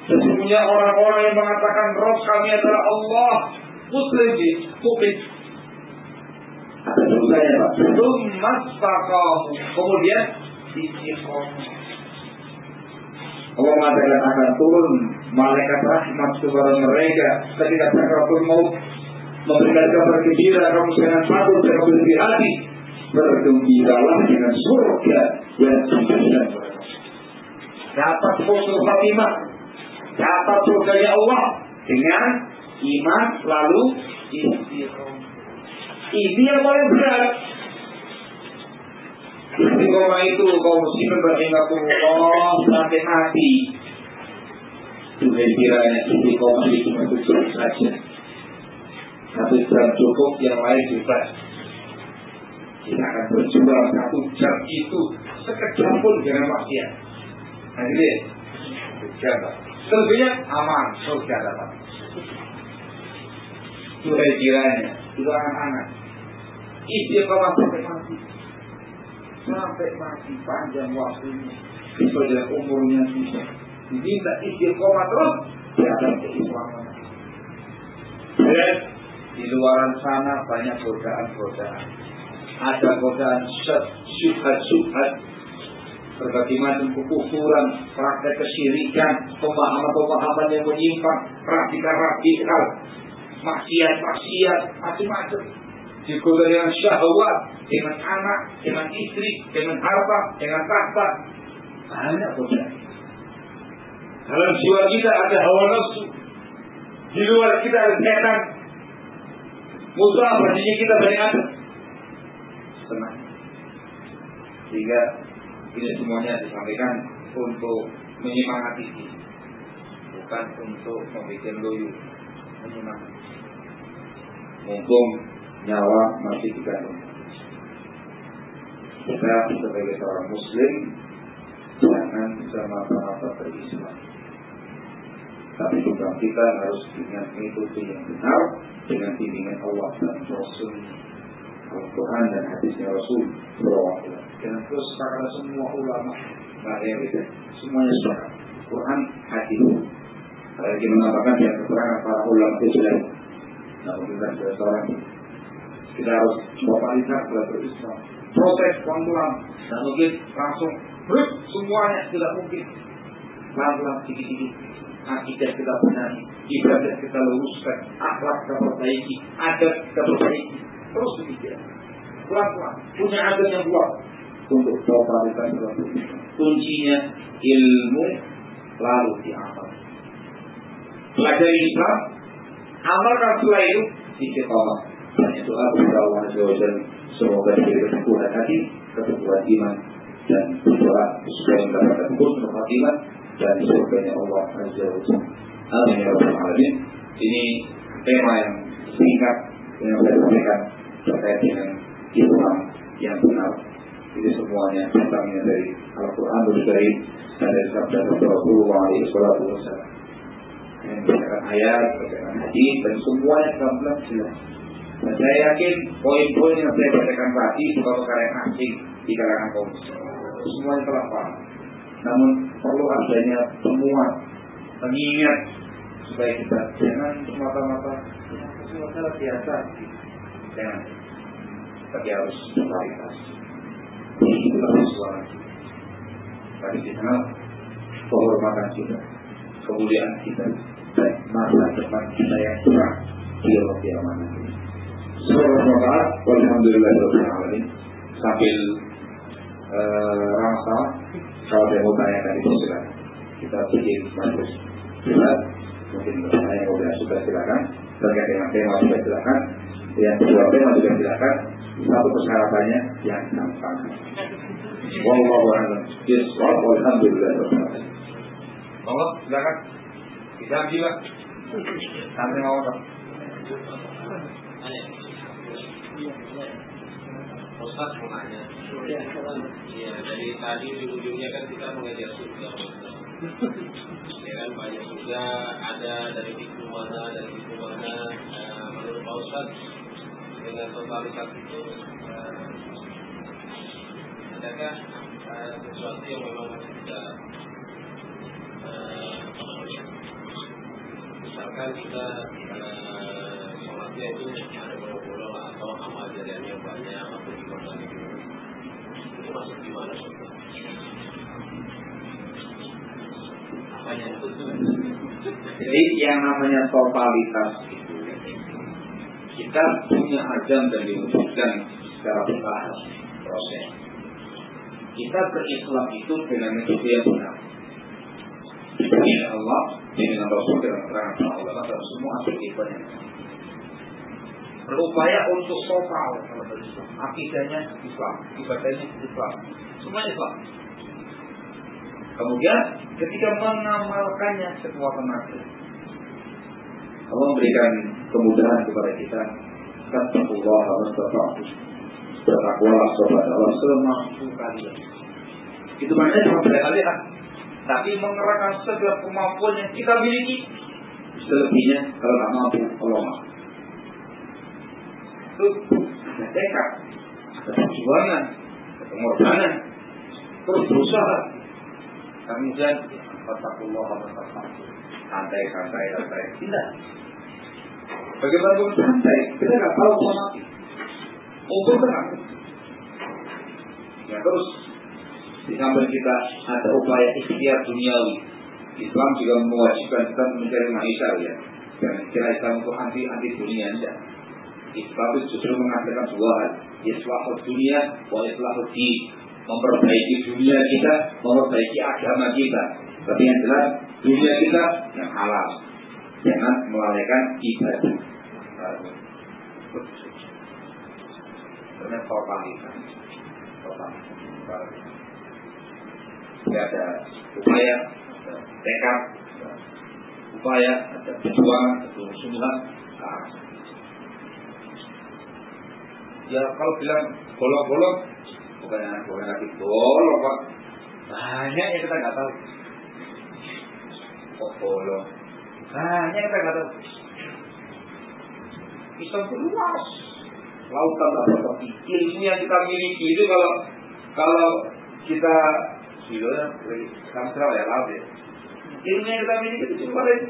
Speaker 1: Sesungguhnya orang-orang yang mengatakan Rabb kami adalah Allah Muslim Mukmin Ada dosanya Pak Summastaqamu Kemudian Istiqomah Allah mengatakan akan turun malaikat rahmat kepada mereka. Ketika sakratul maut memberikan kabar gembira kamu jangan takut jangan berhati hati bergembiralah dengan surga yang diberikan dapat husnul khatimah dapat surganya Allah. Dengan iman lalu istiqomah ini yang paling berat istiqomah itu kaum muslimin berimatullah sampai mati Tuhan kiranya istiqomah itu cuma tujuh saja satu jam cukup, yang lain juga. Kita akan berjuang satu jam itu sekejap pun jangan maksiat. Nah gitu. Selebihnya aman, surga dapat. Itu kiranya, itu anak-anak. Istiqomah sampai mati. Sampai mati panjang waktunya. Sesuai umurnya bisa. Diminta istiqomah terus di atas keislaman. Dan di luaran sana banyak godaan-godaan. Ada godaan syubhat-syubhat, berbagai macam kekufuran, praktek kesyirikan, pemahaman-pemahaman yang menyimpang, radikal-radikal, maksiat-maksiat, macam-macam. Digoda dengan syahwat, dengan anak, dengan istri, dengan harta, dengan tahta. Banyak godaan. Dalam jiwa kita ada hawa nafsu. Di luar kita ada setan, Musuh? Jadi kita banyak ada. Tenang. Sehingga ini semuanya disampaikan untuk menyemangati. Bukan untuk membuat loyo. Mumpung nyawa masih digandung. Kita sebagai seorang muslim jangan semata-mata berislam. Tapi juga kita harus dengan mengikuti yang benar dengan bimbingan Allah dan Rasul Al-Quran dan hadisnya Rasul Sallallahu Dan terus karena semua ulama beda, semuanya sepakat. Quran hadis. Lagi mengatakan yang keterangan para ulama itu kita sudah seorang kita harus totalitas dalam berislam. Proses pelan-pelan, dan mungkin langsung brut semuanya tidak mungkin. Pelan-pelan sedikit-sedikit. Akidah kita benahi, ibadah kita luruskan, akhlak kita perbaiki, adat kita perbaiki. Terus demikian. Pelan-pelan. Punya adat yang kuat untuk totalitas dalam berislam. Kuncinya ilmu lalu diamal. Pelajari Islam, amalkan setelah itu istiqomah. Hanya doa kepada Allah Azza Semoga diberi keteguhan hati, keteguhan iman, dan berdoa supaya mendapatkan husnul khotimah dan surganya Allah Azza wa Jalla. Amin ya rabbal alamin. Ini tema yang singkat yang saya sampaikan terkait dengan Islam yang benar. Ini semuanya datangnya dari Al-Quran dan dari sabda Rasulullah SAW. Yang berdasarkan ayat, berdasarkan hadis, dan semuanya pelan-pelan jelas. Dan saya yakin poin-poin yang saya bacakan tadi kalau kalian asing di kalangan kaum semuanya telah paham. Namun perlu adanya temuan, pengingat supaya kita jangan semata-mata masalah biasa. Jangan. Tapi harus kualitas. Itulah suara Tadi kita kehormatan kita, kemuliaan kita, dan masa depan kita yang cerah di Allah yang mana ini. Surah Alhamdulillah Sambil uh, Ramadan Kalau ada mau tanya tadi silakan. Kita bikin bagus Jelas Mungkin bertanya yang udah sudah silakan. Terkait dengan tema sudah silakan. Yang kedua tema juga silakan. Satu persyaratannya yang gampang. Wallahu a'lam. Bishawab walhamdulillah
Speaker 2: Monggo silakan. Bisa juga. Sampai mau Ustaz mau nanya. Iya, dari tadi di ujungnya kan kita mengajar surga. Ya kan banyak surga ada dari pintu mana dari pintu mana. Nah, menurut Pak Ustaz dengan totalitas itu uh, adakah uh, sesuatu yang memang masih tidak uh, misalkan kita uh, sholatnya itu ada bolong-bolong atau amal jariahnya banyak atau gimana gitu itu masuk di mana
Speaker 1: Apanya itu? Jadi yang namanya totalitas itu kita punya ajam dan diwujudkan secara bertahap proses. Kita berislam itu dengan metode yang benar. Dengan Allah, dengan Rasul, dengan keterangan para ulama dan semua aspek ibadah berupaya untuk total kalau berislam. Akidahnya Islam, ibadahnya Islam, semua Islam. Kemudian ketika mengamalkannya sekuat tenaga, Allah memberikan kemudahan kepada kita. Fattakullah mastata'tu. Bertakwalah kepada Allah semampu kalian. Itu maknanya cuma pada kalian. Tapi mengerahkan segala kemampuan yang kita miliki. Selebihnya kalau tak mampu, Allah. Itu ada tekad, ada perjuangan, ada pengorbanan, terus berusaha. Kemudian, mastata'tu. Santai, santai, santai. Tidak. Bagaimana pun santai, kita nggak tahu mau mati. Umur tenang. Ya terus di samping kita ada upaya ikhtiar duniawi. Islam juga mewajibkan kita mencari maisha ya. Jangan kira Islam itu anti anti dunia enggak. Islam itu justru mengatakan dua hal. Islahul dunia wa islahul di Memperbaiki dunia kita, memperbaiki agama kita. Tapi yang jelas dunia kita yang halal. Jangan melalaikan ibadah. Karena totalitas. Totalitas. Tidak ada upaya, tekad, upaya, ada perjuangan, ada kesungguhan Ya kalau bilang bolong-bolong, bukannya bukan lagi bolong pak. Banyak yang kita nggak tahu. Kok bolong? Banyak yang kita nggak tahu. Islam itu luas. Lautan tak bertepi. Ilmu yang kita miliki itu kalau kalau kita sudah kamu tahu ya laut ya. Ilmu yang kita miliki itu cuma paling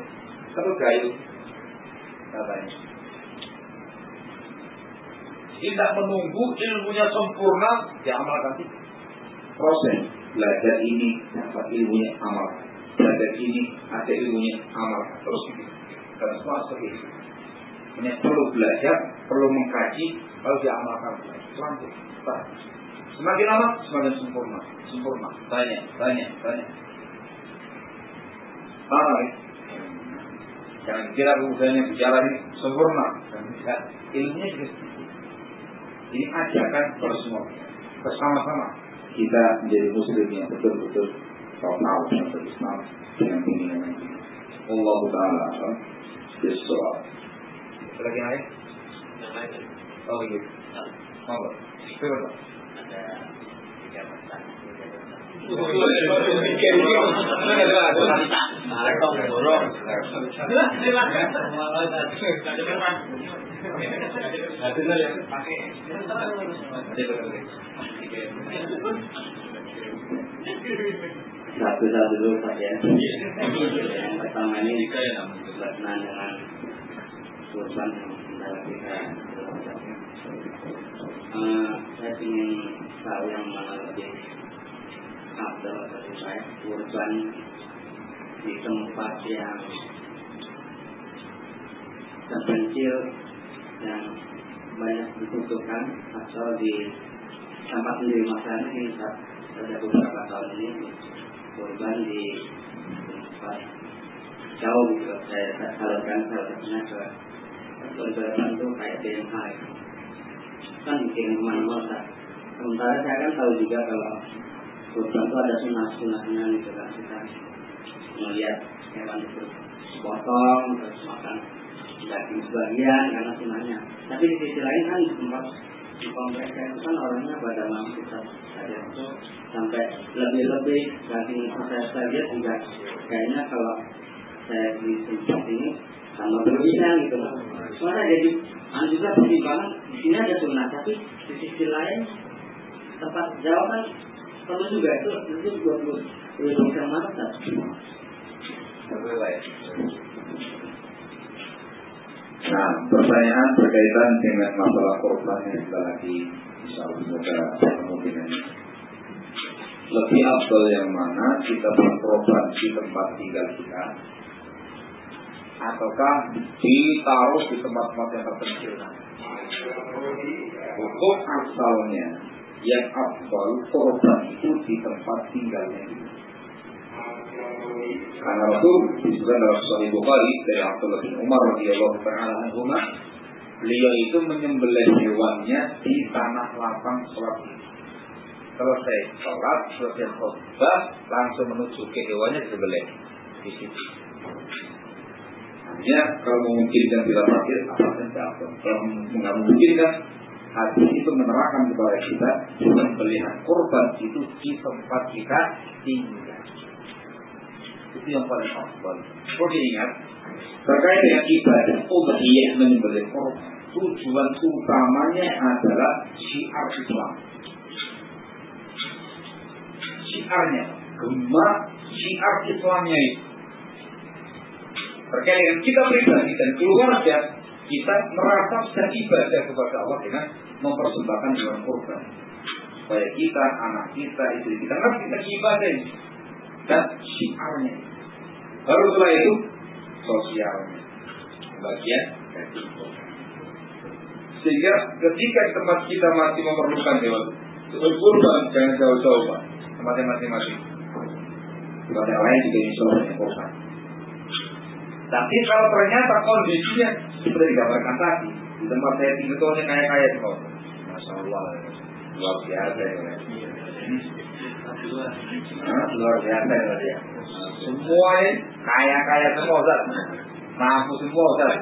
Speaker 1: satu gayu katanya. Tidak menunggu ilmunya sempurna diamalkan tidak. Proses belajar ini dapat ilmunya amal. Belajar ini ada ilmunya amal. Terus gitu. Dan semua seperti itu. Hanya perlu belajar, perlu mengkaji, kalau diamalkan pelan Semakin lama semakin sempurna, sempurna. Tanya, tanya, tanya. Paham ya? Jangan kira kemudiannya bicara ini sempurna. Dan tidak. Ilmunya juga Ini ajakan bersama bersama-sama kita menjadi muslim yang betul-betul total dan Islam dengan pimpinan ini. Allah Taala Bismillah. Lagi naik? Oh gitu. Mau? Coba.
Speaker 3: Satu-satu dulu Pak ya. Pertama ini berkenaan dengan kurban yang kita saya ingin tahu yang mana lebih abdul bagi saya kurban di tempat yang terpencil yang banyak dibutuhkan atau di tempat sendiri. Masalahnya ini ada beberapa tahun ini kurban di tempat jauh gitu. Saya salurkan satunya ke kurban itu kayak DMH kan bikin ke mana-mana sementara saya kan tahu juga kalau kurban itu ada sunah-sunahnya gitu kan. Kita melihat hewan itu potong terus makan daging sebagian karena sunahnya. Tapi di sisi lain kan tempat di mereka itu kan orangnya pada mampu saja. Itu sampai lebih-lebih daging saya lihat juga. Kayaknya kalau saya di tempat ini sama berlebihan gitu Soalnya jadi juga pertimbangan di sini ada sunnah tapi di sisi lain tempat jauh kan perlu. Juga itu itu buat buat bisa masak.
Speaker 1: Nah, pertanyaan berkaitan dengan masalah korban yang kita lagi insya Allah semoga kemungkinan lebih abdul yang mana kita berkorban di tempat tinggal kita ataukah ditaruh di tempat-tempat yang terpencil hukum asalnya yang abdul korban itu di tempat tinggalnya karena Rasul disebutkan dalam Sahih Bukhari dari Abdullah bin Umar radhiyallahu taala anhuma beliau itu menyembelih hewannya di tanah lapang sholat selesai sholat selesai khutbah langsung menuju ke hewannya disembelih di situ Artinya kalau memungkinkan bila fakir apa saja kalau nggak memungkinkan hadis itu menerangkan kepada kita pembelian korban itu di tempat kita tinggal itu yang paling afdal. Perlu diingat terkait dengan ibadah udhiyah menyembelih korban tujuan utamanya adalah syiar Islam. Syiarnya, gemar syiar Islamnya itu. Terkait dengan kita pribadi dan keluarga, kita merasa sedang ibadah kepada Allah dengan mempersembahkan hewan korban. Supaya kita, anak kita, istri kita, ngerti kita ibadah ini dan syiarnya. Baru setelah itu sosialnya, bagian dari Sehingga ketika tempat kita masih memerlukan hewan kurban, jangan jauh-jauh pak, tempatnya masing-masing. Yang lain juga insya Allah korban. Tapi kalau ternyata kondisinya seperti digambarkan tadi, di tempat saya tinggal itu kaya-kaya semua. Masya Allah, luar biasa ya. Nah, luar biasa ya dia. Semua kaya-kaya semua Ustaz. Mampu semua Ustaz.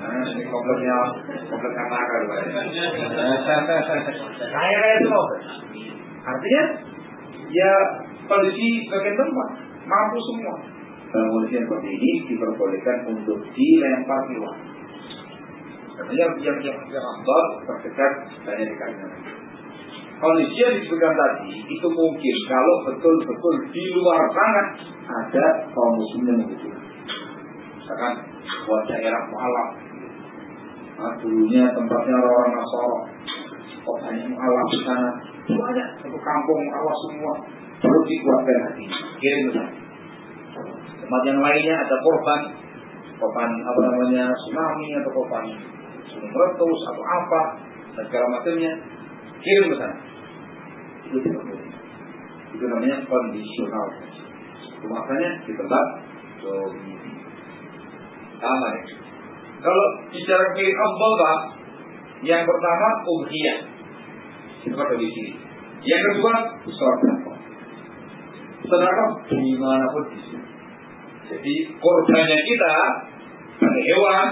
Speaker 1: Nah, ini kompleknya komplek kakak (laughs) Kaya-kaya semua Artinya ya kondisi bagian tempat mampu semua. Dan kondisi seperti ini diperbolehkan untuk dilempar keluar. Karena yang yang yang, yang terdekat hanya di kanan kondisi yang disebutkan tadi itu mungkin kalau betul-betul di luar sana ada kaum muslim yang membutuhkan. Misalkan buat daerah mualaf. Nah, dulunya tempatnya orang-orang Nasoro. Oh banyak di sana. Banyak satu kampung mualaf semua. Perlu dikuatkan hati. Kirim ke. Tempat yang lainnya ada korban, korban apa namanya tsunami atau korban meletus atau apa dan segala macamnya kirim ke sana. Itu tidak boleh. Itu namanya kondisional. Makanya di tempat domisi. Sama ya. Kalau bicara kirim Pak, yang pertama umhiyah. Itu kata di sini. Yang kedua, sedekah. Sedekah di mana pun di sini. Jadi korbannya kita ada hewan,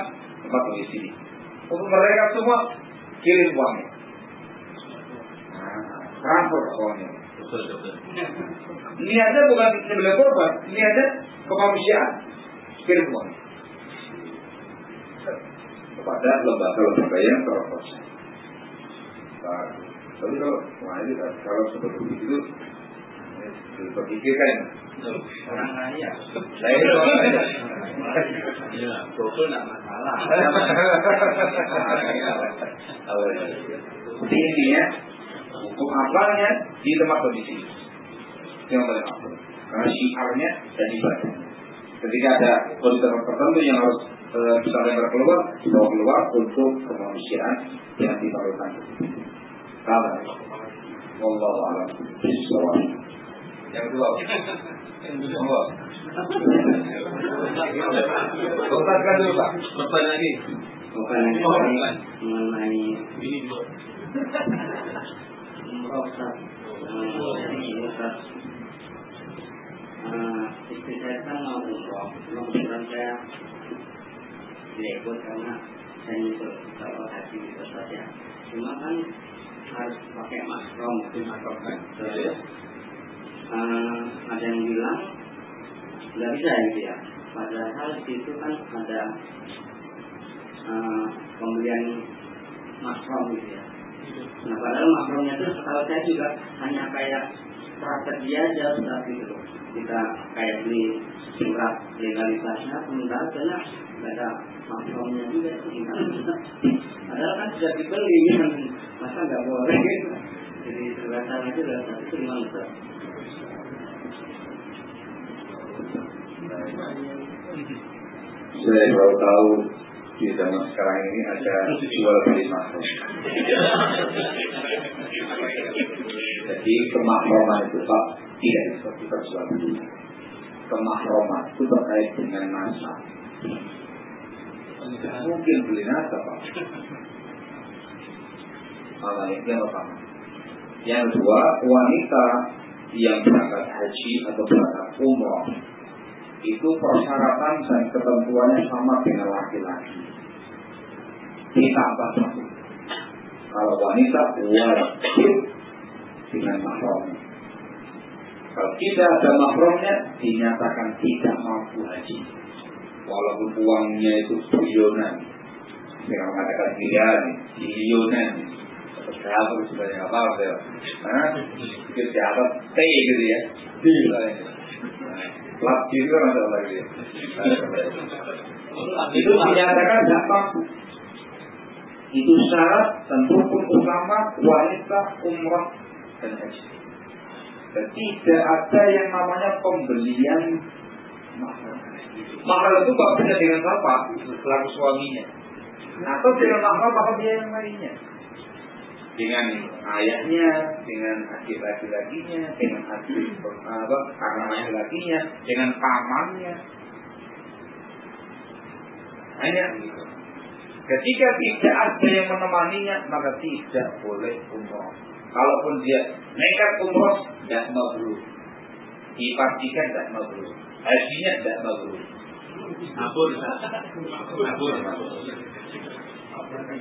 Speaker 1: tempat di sini. Untuk mereka semua kirim uangnya. Nah, transfer uangnya. Niatnya bukan sebelah korban, niatnya kemanusiaan. Kirim uangnya kepada lembaga-lembaga yang. Nah, tapi kalau ini kalau seperti itu dipikirkan
Speaker 3: orang kaya.
Speaker 1: saya itu orang kaya.
Speaker 3: Ya, betul nggak masalah. (laughs)
Speaker 1: Jadi intinya hukum asalnya di tempat kondisi yang paling afdal. Karena syiarnya dan ibadah. Ketika ada kondisi tertentu yang harus eh, misalnya berkeluar, dibawa keluar untuk kemanusiaan yang diperlukan. Kabar. Wallahu a'lam Yang kedua. Yang kedua. Tuntaskan dulu Pak.
Speaker 2: Pertanyaan ini.
Speaker 3: Bukan mengenai mengenai
Speaker 2: Ini dua.
Speaker 3: Ustaz. Ustaz. Eh, istri saya kan mau umroh, saya ikut karena saya nyusul kalau haji gitu saja. Cuma kan harus pakai mahram, itu mahram kan. Eh, ada yang bilang nggak bisa gitu ya. Padahal situ kan ada eh, pembelian mahram gitu ya. Nah padahal mahramnya itu setahu saya juga hanya kayak strategi aja Ustaz gitu. Kita kayak beli surat legalitasnya sementara karena nggak ada mahramnya juga Ustaz? Padahal kan sudah dibeli kan masa nggak boleh gitu. Jadi terbatas itu sudah itu gimana
Speaker 1: Saya baru tahu di zaman sekarang ini ada jual beli mahram. Jadi kemahroman itu Pak tidak seperti perjual beli. Kemahroman itu terkait dengan. Tidak mungkin beli nasa Pak. Malah yang pertama. Yang kedua, wanita yang berangkat haji atau berangkat umroh itu persyaratan dan ketentuannya sama dengan laki-laki. Ditambah satu. Kalau wanita wajib dengan mahramnya. Kalau tidak ada mahramnya, dinyatakan tidak mampu haji. Walaupun uangnya itu triliunan. Saya mengatakan miliar, triliunan. Berapa sebenarnya apa ya? Hah? Berapa T gitu ya? Bila Lap itu kan ada lagi. Itu dinyatakan tidak mampu. Itu syarat dan rukun utama wanita umrah dan haji. Dan tidak ada yang namanya pembelian mahal. Mahal itu bapaknya dengan siapa? Selaku suaminya. Atau dengan mahal bapak dia yang lainnya dengan ayahnya, dengan adik laki-lakinya, dengan adik apa, kakak laki-lakinya, dengan pamannya. Hanya gitu. Ketika tidak ada yang menemaninya, maka tidak boleh umroh. Kalaupun dia nekat umroh, tidak mabrur. Dipastikan tidak mabrur. Hajinya tidak mabrur.
Speaker 2: Ampun.
Speaker 3: Teman.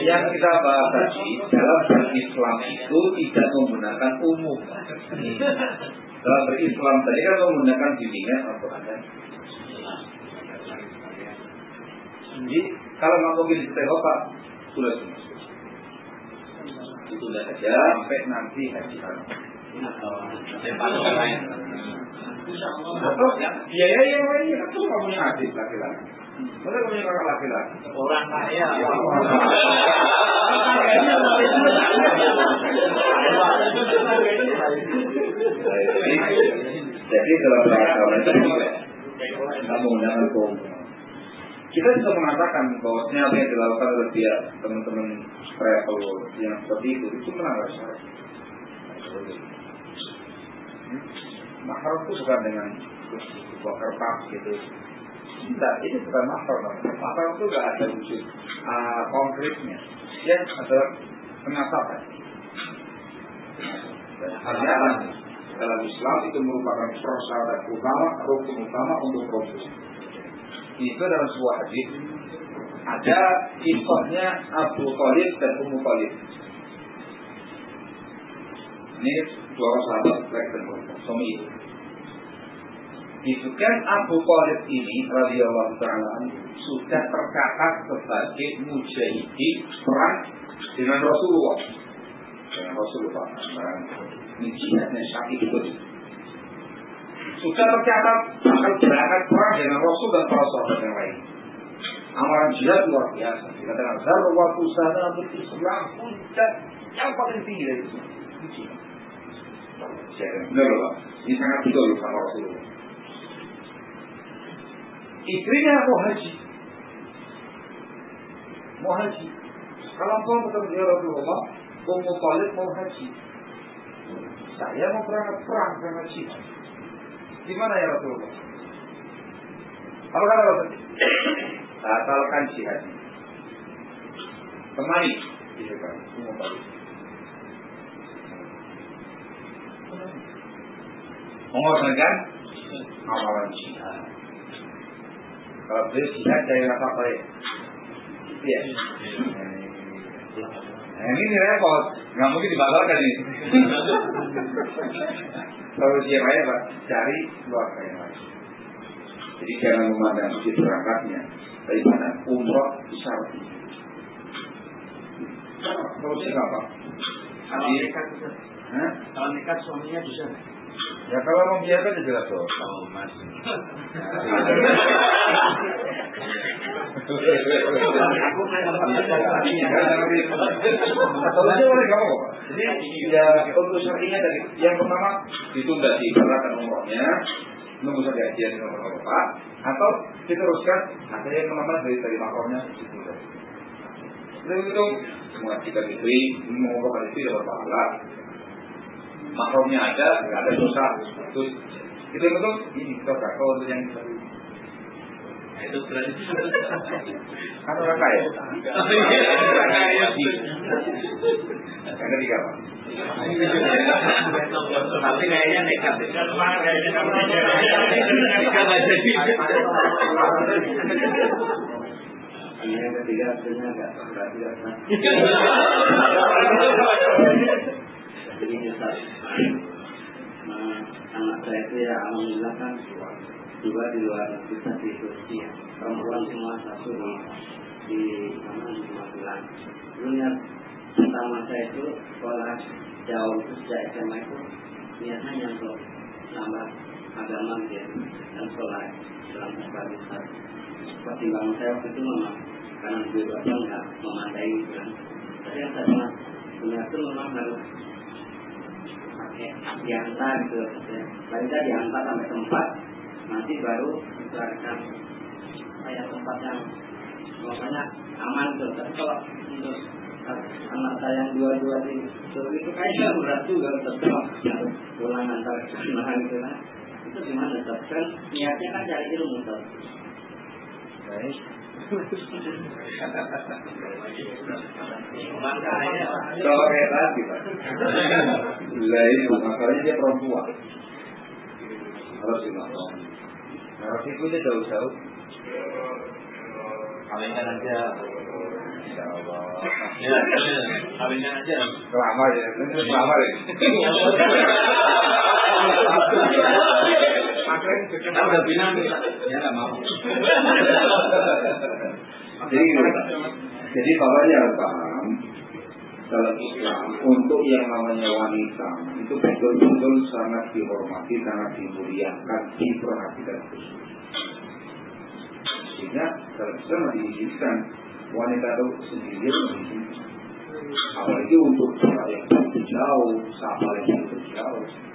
Speaker 1: Yang kita bahas tadi dalam berislam itu tidak menggunakan umum. Dalam berislam tadi kan menggunakan bimbingan atau ada. Jadi kalau nggak mungkin di Eropa sudah semua. Ditunda saja sampai nanti haji
Speaker 2: lain.
Speaker 1: Atau ya, biaya yang lainnya kan kamu punya adik laki-laki. Masa kamu punya kakak laki-laki?
Speaker 2: Orang kaya.
Speaker 1: Jadi dalam bahasa itu kamu menggunakan kaum. Kita bisa mengatakan bahwa apa yang dilakukan oleh dia teman-teman travel yang seperti itu itu melanggar syariat. Mahar itu bukan dengan sebuah kertas gitu. Tidak, ini bukan mahar. Mahar itu tidak ada wujud uh, konkretnya. Dia adalah pengasapan. Artinya dalam Islam itu merupakan persyaratan utama, rukun utama untuk proses. Itu dalam sebuah hadis ada kisahnya Abu Talib dan Ummu Talib. Ini dua sahabat laki dan suami itu. Disebutkan Abu Talib ini radhiyallahu taala sudah tercatat sebagai mujahidin perang dengan Rasulullah. Dengan Rasulullah. Ini jihadnya syakir itu. Sudah tercatat akan berangkat perang dengan Rasul dan para sahabat yang lain. Amalan jihad luar biasa. Dikatakan zarwatu sanatul Islam puncak yang paling tinggi dari itu. Benar loh, ini sangat betul sama Rasulullah. Istrinya mau haji. Mau haji. Kalau kau betul ya Rasulullah, Ummu Talib mau haji. Saya mau berangkat perang sama jihad. Di mana ya Rasulullah? Apa kata Rasulullah? Batalkan jihad. Temani. Dikatakan Ummu Talib. Mengorbankan amalan jihad. Kalau beliau jihad dari rasa baik. Iya. Nah, ini repot, nggak mungkin dibatalkan ini. (laughs) Kalau siapa ya pak, cari keluarga yang lain. Jadi jangan memandang si berangkatnya daripada umroh syar'i. Kalau sih apa?
Speaker 3: Kalau nekat, kalau nekat suaminya bisa.
Speaker 1: Ya kalau membiarkan ya jelas dong.
Speaker 2: Oh, Mas.
Speaker 1: Solusinya boleh kamu kok. Jadi ya untuk syar'inya tadi yang pertama ditunda di batalkan umrohnya nunggu sampai hajian dengan bapak atau diteruskan ada yang menambah dari dari makornya ditunda. Lalu itu mengajikan istri, mengumpulkan istri dapat pahala. Makromnya ada, ada dosa. Terus itu betul ini kita kakak untuk yang tadi.
Speaker 2: Itu berarti
Speaker 1: Kan orang kaya. Yang ketiga apa?
Speaker 3: Tapi kayaknya nekat. Yang ketiga agak (laughs) Jadi nah, anak saya itu ya alhamdulillah kan juga di luar kita di ya. Perempuan semua satu di di mana di Magelang. Dulunya pertama saya itu sekolah jauh itu sejak SMA itu niatnya untuk nambah agama dia dan sekolah dalam besar. Pertimbangan saya waktu itu memang karena gue bapak nggak memandai gitu kan. Tapi yang saya punya itu memang harus diantar. Lalu kita diantar sampai tempat nanti baru dicarikan kayak tempat yang pokoknya aman tuh. Tapi kalau untuk anak saya yang dua-dua di suruh itu kayaknya berat juga untuk harus pulang antar ke mana gitu kan. Itu gimana tuh? Kan niatnya kan cari ilmu tuh.
Speaker 1: Baik. Sore lagi pak. Lah itu masalahnya dia perempuan. Harus dimaklum. Harus itu dia jauh-jauh.
Speaker 2: Kawinkan aja.
Speaker 1: Insya Allah.
Speaker 2: Ya, kawinkan aja.
Speaker 1: Lama ya, lama ya. (laughs)
Speaker 2: Kita udah bilang ya nggak mau.
Speaker 1: Jadi, jadi bapaknya harus paham dalam Islam untuk yang namanya wanita itu betul-betul sangat dihormati, sangat dimuliakan, diperhatikan khusus. Sehingga dalam Islam diizinkan wanita itu sendiri apalagi untuk cara yang jauh, sama yang jauh.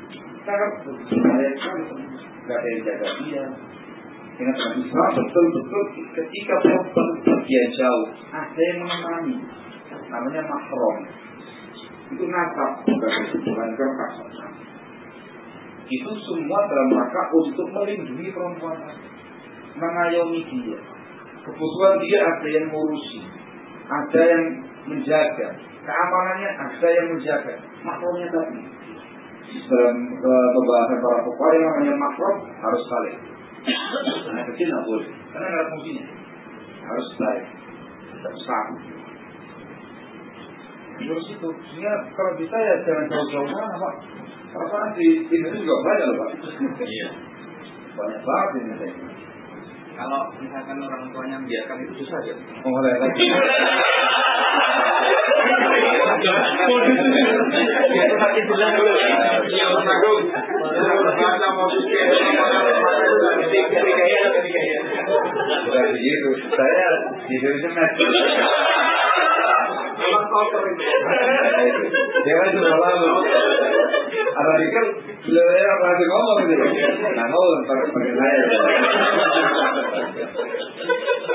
Speaker 1: Karena saya kan nggak ada yang jaga dia. Ingat Islam betul-betul ketika perempuan dia jauh, ada yang menemani namanya mahrom itu nasab bukan bukan kertas itu semua dalam rangka untuk melindungi perempuan mengayomi dia kebutuhan dia ada yang ngurusi ada yang menjaga keamanannya ada yang menjaga makromnya tadi dalam uh, pembahasan para pokok yang namanya makrom harus balik anak kecil nggak boleh karena nggak ada fungsinya harus balik tetap satu Terus itu, sehingga kalau bisa ya jangan jauh-jauh mana Pak. Perasaan di Indonesia juga banyak loh Pak.
Speaker 2: Iya.
Speaker 1: Banyak banget di Indonesia.
Speaker 3: Kalau misalkan orang tuanya membiarkan itu susah ya.
Speaker 1: Oh, lagi. (laughs) Saya di Indonesia masih.
Speaker 2: Memang kotor itu.
Speaker 1: Dia kan sudah lalu. Apa pikir beliau apa lagi ngomong gitu. Nah, mau pakai pakai saya.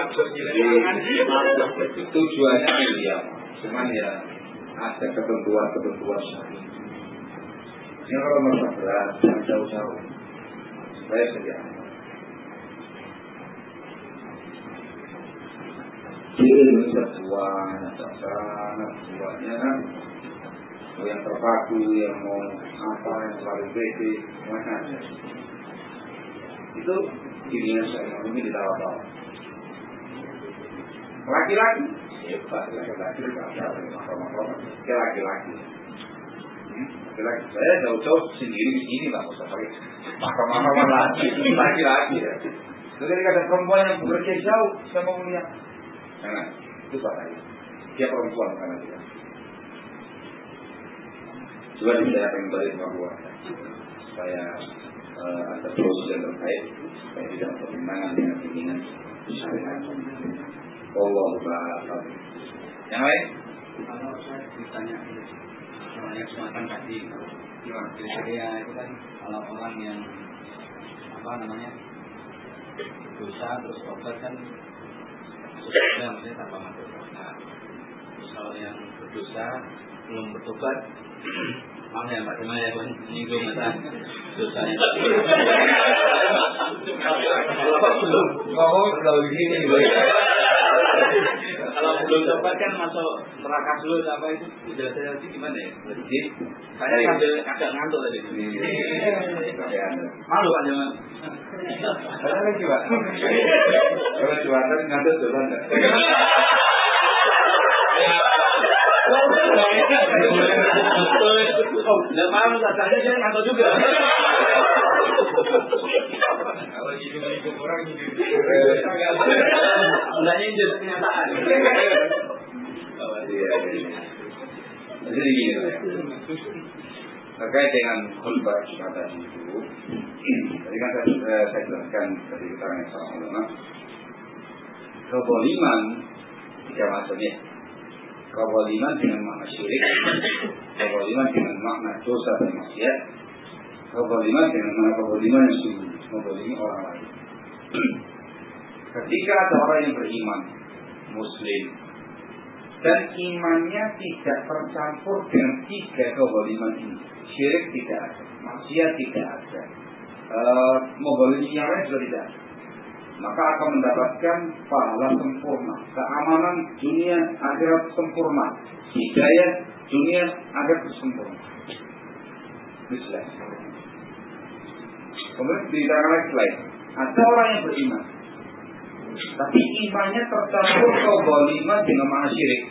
Speaker 1: Jadi tujuannya iya, cuman ya ada ketentuan-ketentuan. Ini kalau masalah berat, jangan jauh-jauh. Saya saja. Di Indonesia sangat banyak kan. Yang terpaku, yang mau apa, yang paling semuanya ada. Itu dirinya saya mungkin ditawa-tawa. Laki-laki, hebat laki-laki laki-laki. Hmm, Laki-laki, saya jauh-jauh sendiri di sini lah, usah pakai makro-makro lagi, laki-laki ya. Jadi ada perempuan yang bekerja jauh, saya mau melihat. Jangan, itu bahaya. Dia perempuan karena dia. Coba ditanyakan kembali sama keluarga supaya uh, ada proses yang terkait supaya tidak bertentangan dengan keinginan syariat. Allah Taala. Yang lain?
Speaker 3: Kalau saya ditanya soalnya kesempatan tadi gimana kriteria itu kan kalau orang yang apa namanya dosa terus tobat kan susahnya maksudnya tanpa masuk dosa terus kalau yang berdosa belum bertobat maaf ya Pak Cuma ya menyinggung masa dosanya kalau belum
Speaker 1: kalau
Speaker 3: kalau belum tobat kan masuk neraka dulu apa itu penjelasannya itu gimana ya?
Speaker 1: Jadi,
Speaker 3: Saya sambil agak ngantuk tadi.
Speaker 1: ya,
Speaker 3: Malu kan jangan.
Speaker 1: ada lagi pak. (laughs) Kalau jualan ngantuk enggak? (laughs)
Speaker 3: Nggak malu rasanya saya ngantuk juga.
Speaker 2: Kalau hidup-hidup orang gitu.
Speaker 3: Enggak nyindir kenyataan.
Speaker 1: Jadi gini, terkait dengan khutbah tadi itu, tadi kan saya, eh, saya jelaskan dari keterangan seorang ulama, keboliman tiga macamnya. Keboliman dengan makna syirik, keboliman dengan makna dosa dan maksiat, keboliman dengan makna keboliman yang sungguh, membolimi orang lain. Ketika ada orang yang beriman, muslim, dan imannya tidak tercampur dengan tiga keboliman ini. Syirik tidak ada, maksiat tidak ada, e, membolimi yang lain juga tidak ada. Maka akan mendapatkan pahala sempurna, keamanan dunia akhirat sempurna, hidayah dunia akhirat sempurna. Bismillah. Kemudian diterangkan lagi lain. Ada orang yang beriman, tapi imannya tercampur keboliman dengan makna syirik.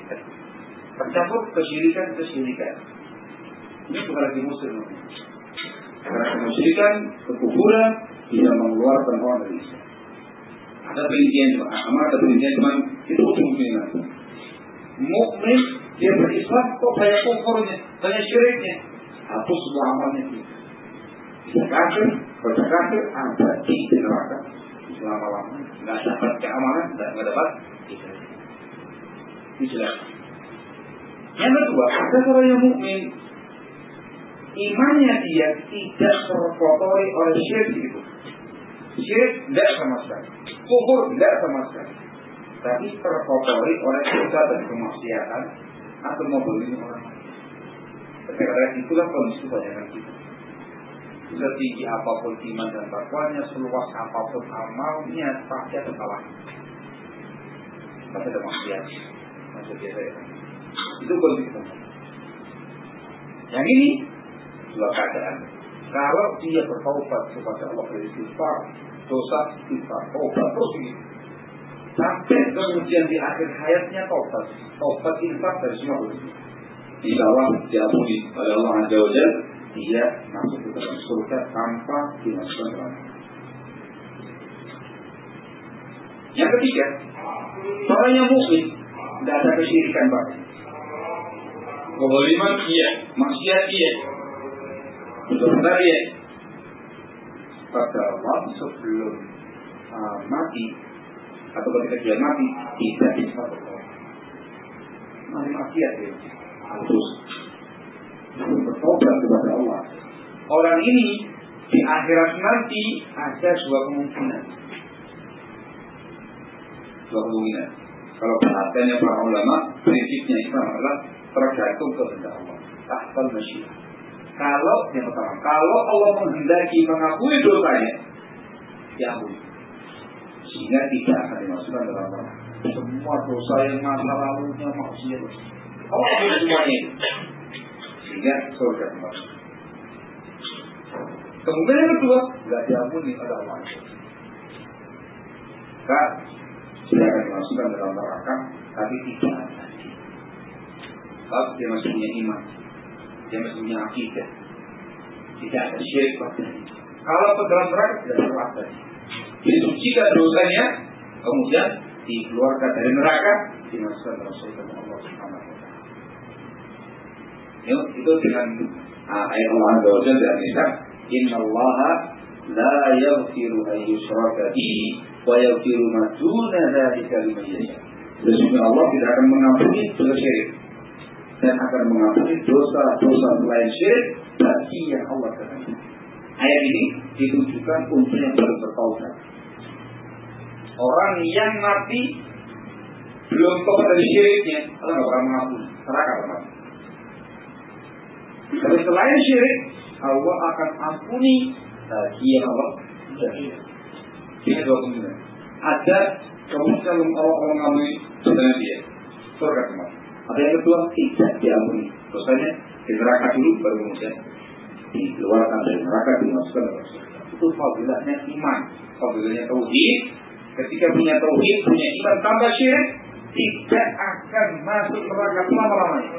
Speaker 1: Tercampur kesyirikan kesyirikan. Ini bukan lagi muslim. Karena kemusyrikan, kekuburan bisa mengeluarkan orang dari Islam. Ada perincian cuma, sama ada perincian cuma itu mukmin. Mukmin Dia berislam kok banyak kufurnya, banyak syiriknya. Hapus semua amalnya. Bisa kafir, baca kafir, abadi di neraka selama-lamanya. Nggak dapat keamanan, nggak dapat dijelaskan. Yang kedua, ada orang yang mukmin imannya dia tidak terkotori oleh syirik itu. Syirik tidak sama sekali. Kufur tidak sama sekali. Tapi terkotori oleh dosa dan kemaksiatan atau membolimi orang lain. Ketika itulah kondisi kebanyakan kita. Setinggi apa pun iman dan takwanya, seluas apa pun amalnya, pasti ada salah. Pasti ada maksiat. Maksud biasa ya. Itu kondisi kita. Yang ini dua keadaan. Kalau dia bertaubat kepada Allah dari istighfar, dosa istighfar, taubat terus ini. Sampai kemudian di akhir hayatnya taubat, taubat infak dari semua dosa. Insya Allah diampuni oleh Allah Azza wa dia masuk ke dalam surga tanpa dimasukkan dalam Yang ketiga, orang yang mukmin tidak ada kesyirikan baik. Keboliman iya, maksiat iya, Benar ya? Pada Allah sebelum uh, mati atau ketika dia mati tidak bisa bertobat. Mati maksiat ya. Harus bertobat kepada Allah. Orang ini di akhirat nanti ada dua kemungkinan. Dua kemungkinan. Kalau perhatiannya para ulama, prinsipnya Islam adalah tergantung kepada Allah. Tahtal masyiah. Kalau yang pertama, kalau Allah menghendaki mengakui dosanya, diampuni. Sehingga tidak akan dimasukkan dalam neraka. Semua dosa yang masa lalunya maksiat. Allah ampuni semuanya. Sehingga surga tempat. Kemudian yang kedua, tidak diampuni oleh Allah. Maka dia akan dimasukkan dalam neraka, tapi tidak ada. Sebab dia masih punya iman dia masih punya akidah. Tidak ada syirik padanya. Kalau ke dalam neraka tidak ada. Disucikan dosanya, kemudian dikeluarkan dari neraka, dimasukkan dalam surga Allah Subhanahu wa taala. Itu dengan uh, ayat Allah Azza wa Jalla dan Inna Allah la yaghfiru an yushraka bihi wa yaghfiru ma duna dzalika liman yasha. Sesungguhnya Allah tidak akan mengampuni dosa syirik dan akan mengampuni dosa-dosa selain syirik bagi yang Allah kehendaki. Ayat ini ditujukan untuk yang baru bertaubat. Orang yang mati belum tobat dari syiriknya, Allah nggak pernah mengampuni, neraka teman. Tapi selain syirik, Allah akan ampuni bagi yang Allah Ini dua kemungkinan. Ada kemungkinan Allah mengampuni sebenarnya dia, surga teman. Ada yang kedua tidak diampuni. Dosanya di neraka dulu baru kemudian dikeluarkan dari neraka dimasukkan ke. Itu fadilahnya iman, fadilahnya tauhid. Ketika punya tauhid, punya iman tambah syirik, tidak akan masuk neraka selama-lamanya.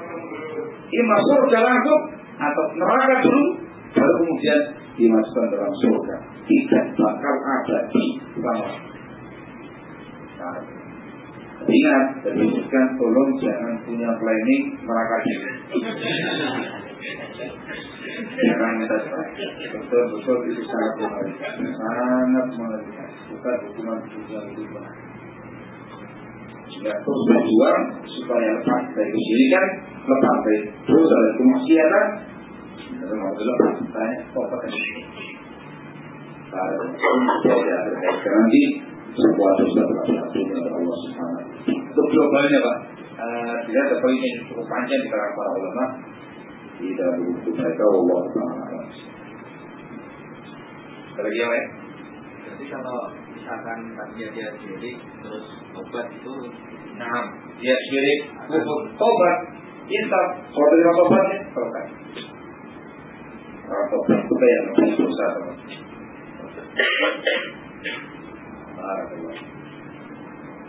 Speaker 1: Ini masuk surga langsung atau neraka dulu baru kemudian dimasukkan dalam surga. Tidak bakal ada di selama-lamanya. Ingat, dan tolong jangan punya planning neraka. Jangan minta Betul-betul itu sangat mengerikan. Sangat mengerikan. Bukan hukuman dunia itu Jika terus berjuang supaya lepas dari kesyirikan, lepas dari dosa dan kemaksiatan, dan lepas saya tobat dan Pada nanti sebuah dosa kepada Allah Subhanahu Untuk globalnya Pak, uh, tidak ada poin yang cukup panjang di kalangan para ulama di dalam buku mereka Allah Taala. Ada lagi yang lain?
Speaker 3: Jadi kalau misalkan tadi dia syirik terus obat itu
Speaker 1: Nah, dia syirik, kufur, tobat, insaf, kalau dari tobatnya, selesai. Orang tobat itu kayak dosa teman. Barakallah.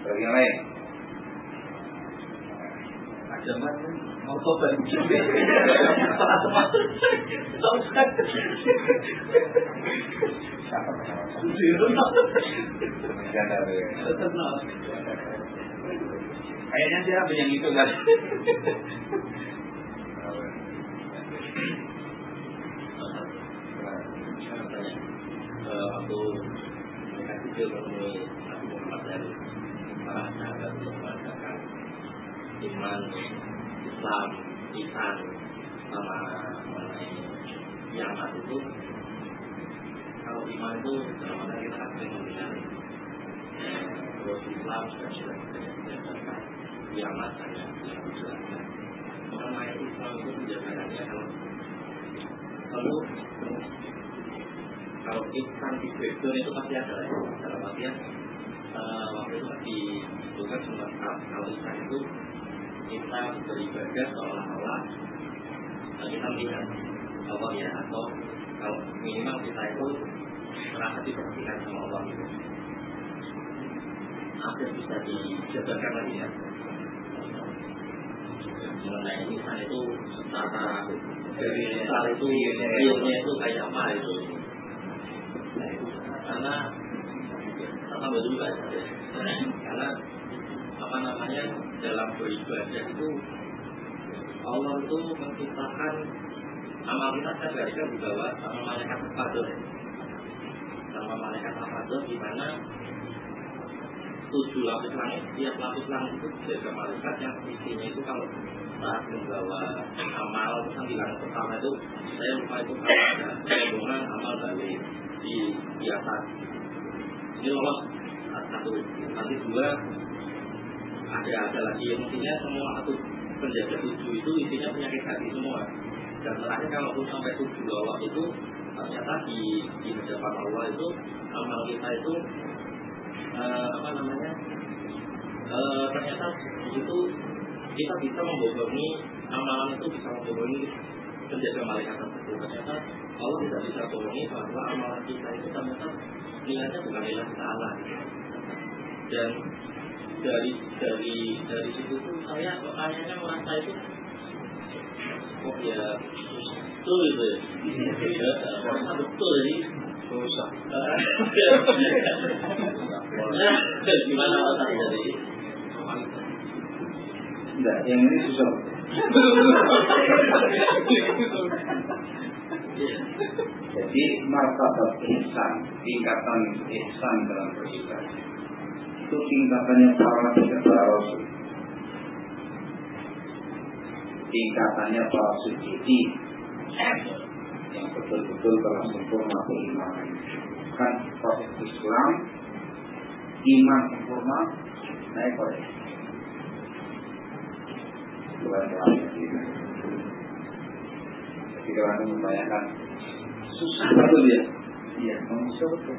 Speaker 1: Lagi yang lain?
Speaker 3: ada mas mau tobat
Speaker 1: Kayaknya dia ambil yang itu kan.
Speaker 3: waktu Nabi Muhammad dan iman, Islam, iman sama mengenai kiamat itu. Kalau iman itu mana kita akan mendengar terus Islam sudah sudah dijelaskan kiamat hanya yang dijelaskan mengenai Islam itu penjelasannya kalau lalu kalau Islam di breakdown itu pasti ada ya. Dalam artian uh, waktu itu di itu sempat kalau Islam itu kita beribadah seolah-olah uh, kita melihat Allah ya atau kalau minimal kita itu merasa diperhatikan sama Allah gitu. Hampir bisa dijabarkan lagi ya. Mengenai insan itu secara dari itu realnya itu kayak apa itu karena sama juga karena apa namanya dalam beribadah itu Allah itu menciptakan amal kita saya gariskan di bawah sama malaikat apa sama malaikat apa di mana tujuh lapis langit, tiap lapis langit itu jaga malaikat yang isinya itu kalau saat membawa amal pesan di langit pertama itu saya lupa itu kalau ada rombongan amal dari di di atas ini lolos satu. Nanti dua. Ada ada lagi. Yang intinya semua satu. Penjaga tujuh itu isinya penyakit hati semua. Dan terakhir kalau pun sampai tujuh lolos itu ternyata di di hadapan Allah itu amal kita itu uh, apa namanya uh, ternyata di situ kita bisa membohongi amalan itu bisa membohongi penjaga malaikat tersebut. Ternyata Allah tidak bisa bohongi bahwa amalan kita itu ternyata nilainya bukan nilai salah. Dan dari dari dari situ tuh saya kayaknya merasa itu oh ya betul itu ya. Merasa betul jadi
Speaker 1: Susah. (laughs)
Speaker 3: gimana otak jadi?
Speaker 1: Enggak, yang ini susah. (laughs) Jadi martabat ihsan, tingkatan ihsan dalam beribadah itu tingkatannya para para rasul. Tingkatannya para suci yang betul-betul telah sempurna beriman. Kan proses Islam, iman sempurna, naik oleh bukan Kalau anda membayangkan susah betul ya, iya susah betul.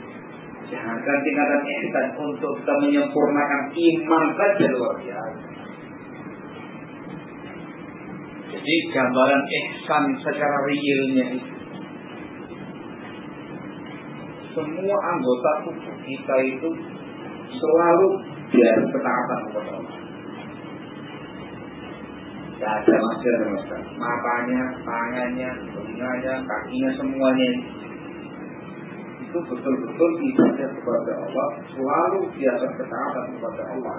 Speaker 1: Jangankan tingkatan ihsan untuk kita menyempurnakan iman saja luar biasa. Jadi gambaran ihsan secara realnya itu semua anggota tubuh kita itu selalu biasa ketaatan kepada Allah. Ada masker masker. Matanya, tangannya, telinganya, kakinya, semuanya itu betul-betul ibadah kepada Allah selalu biasa ketaatan kepada Allah.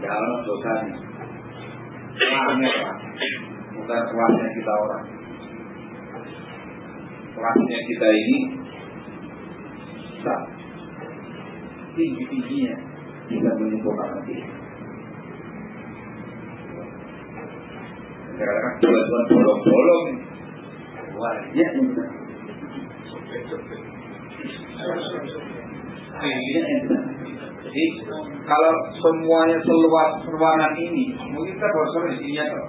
Speaker 1: Dalam dosanya. Pak. Bukan kelasnya kita orang. Kelasnya kita ini tinggi-tingginya bisa menyempurnakan diri. Karena buat bolong-bolong Wah, ya benar. Jadi kalau semuanya seluas ruangan ini, mungkin kita bosan isinya kok.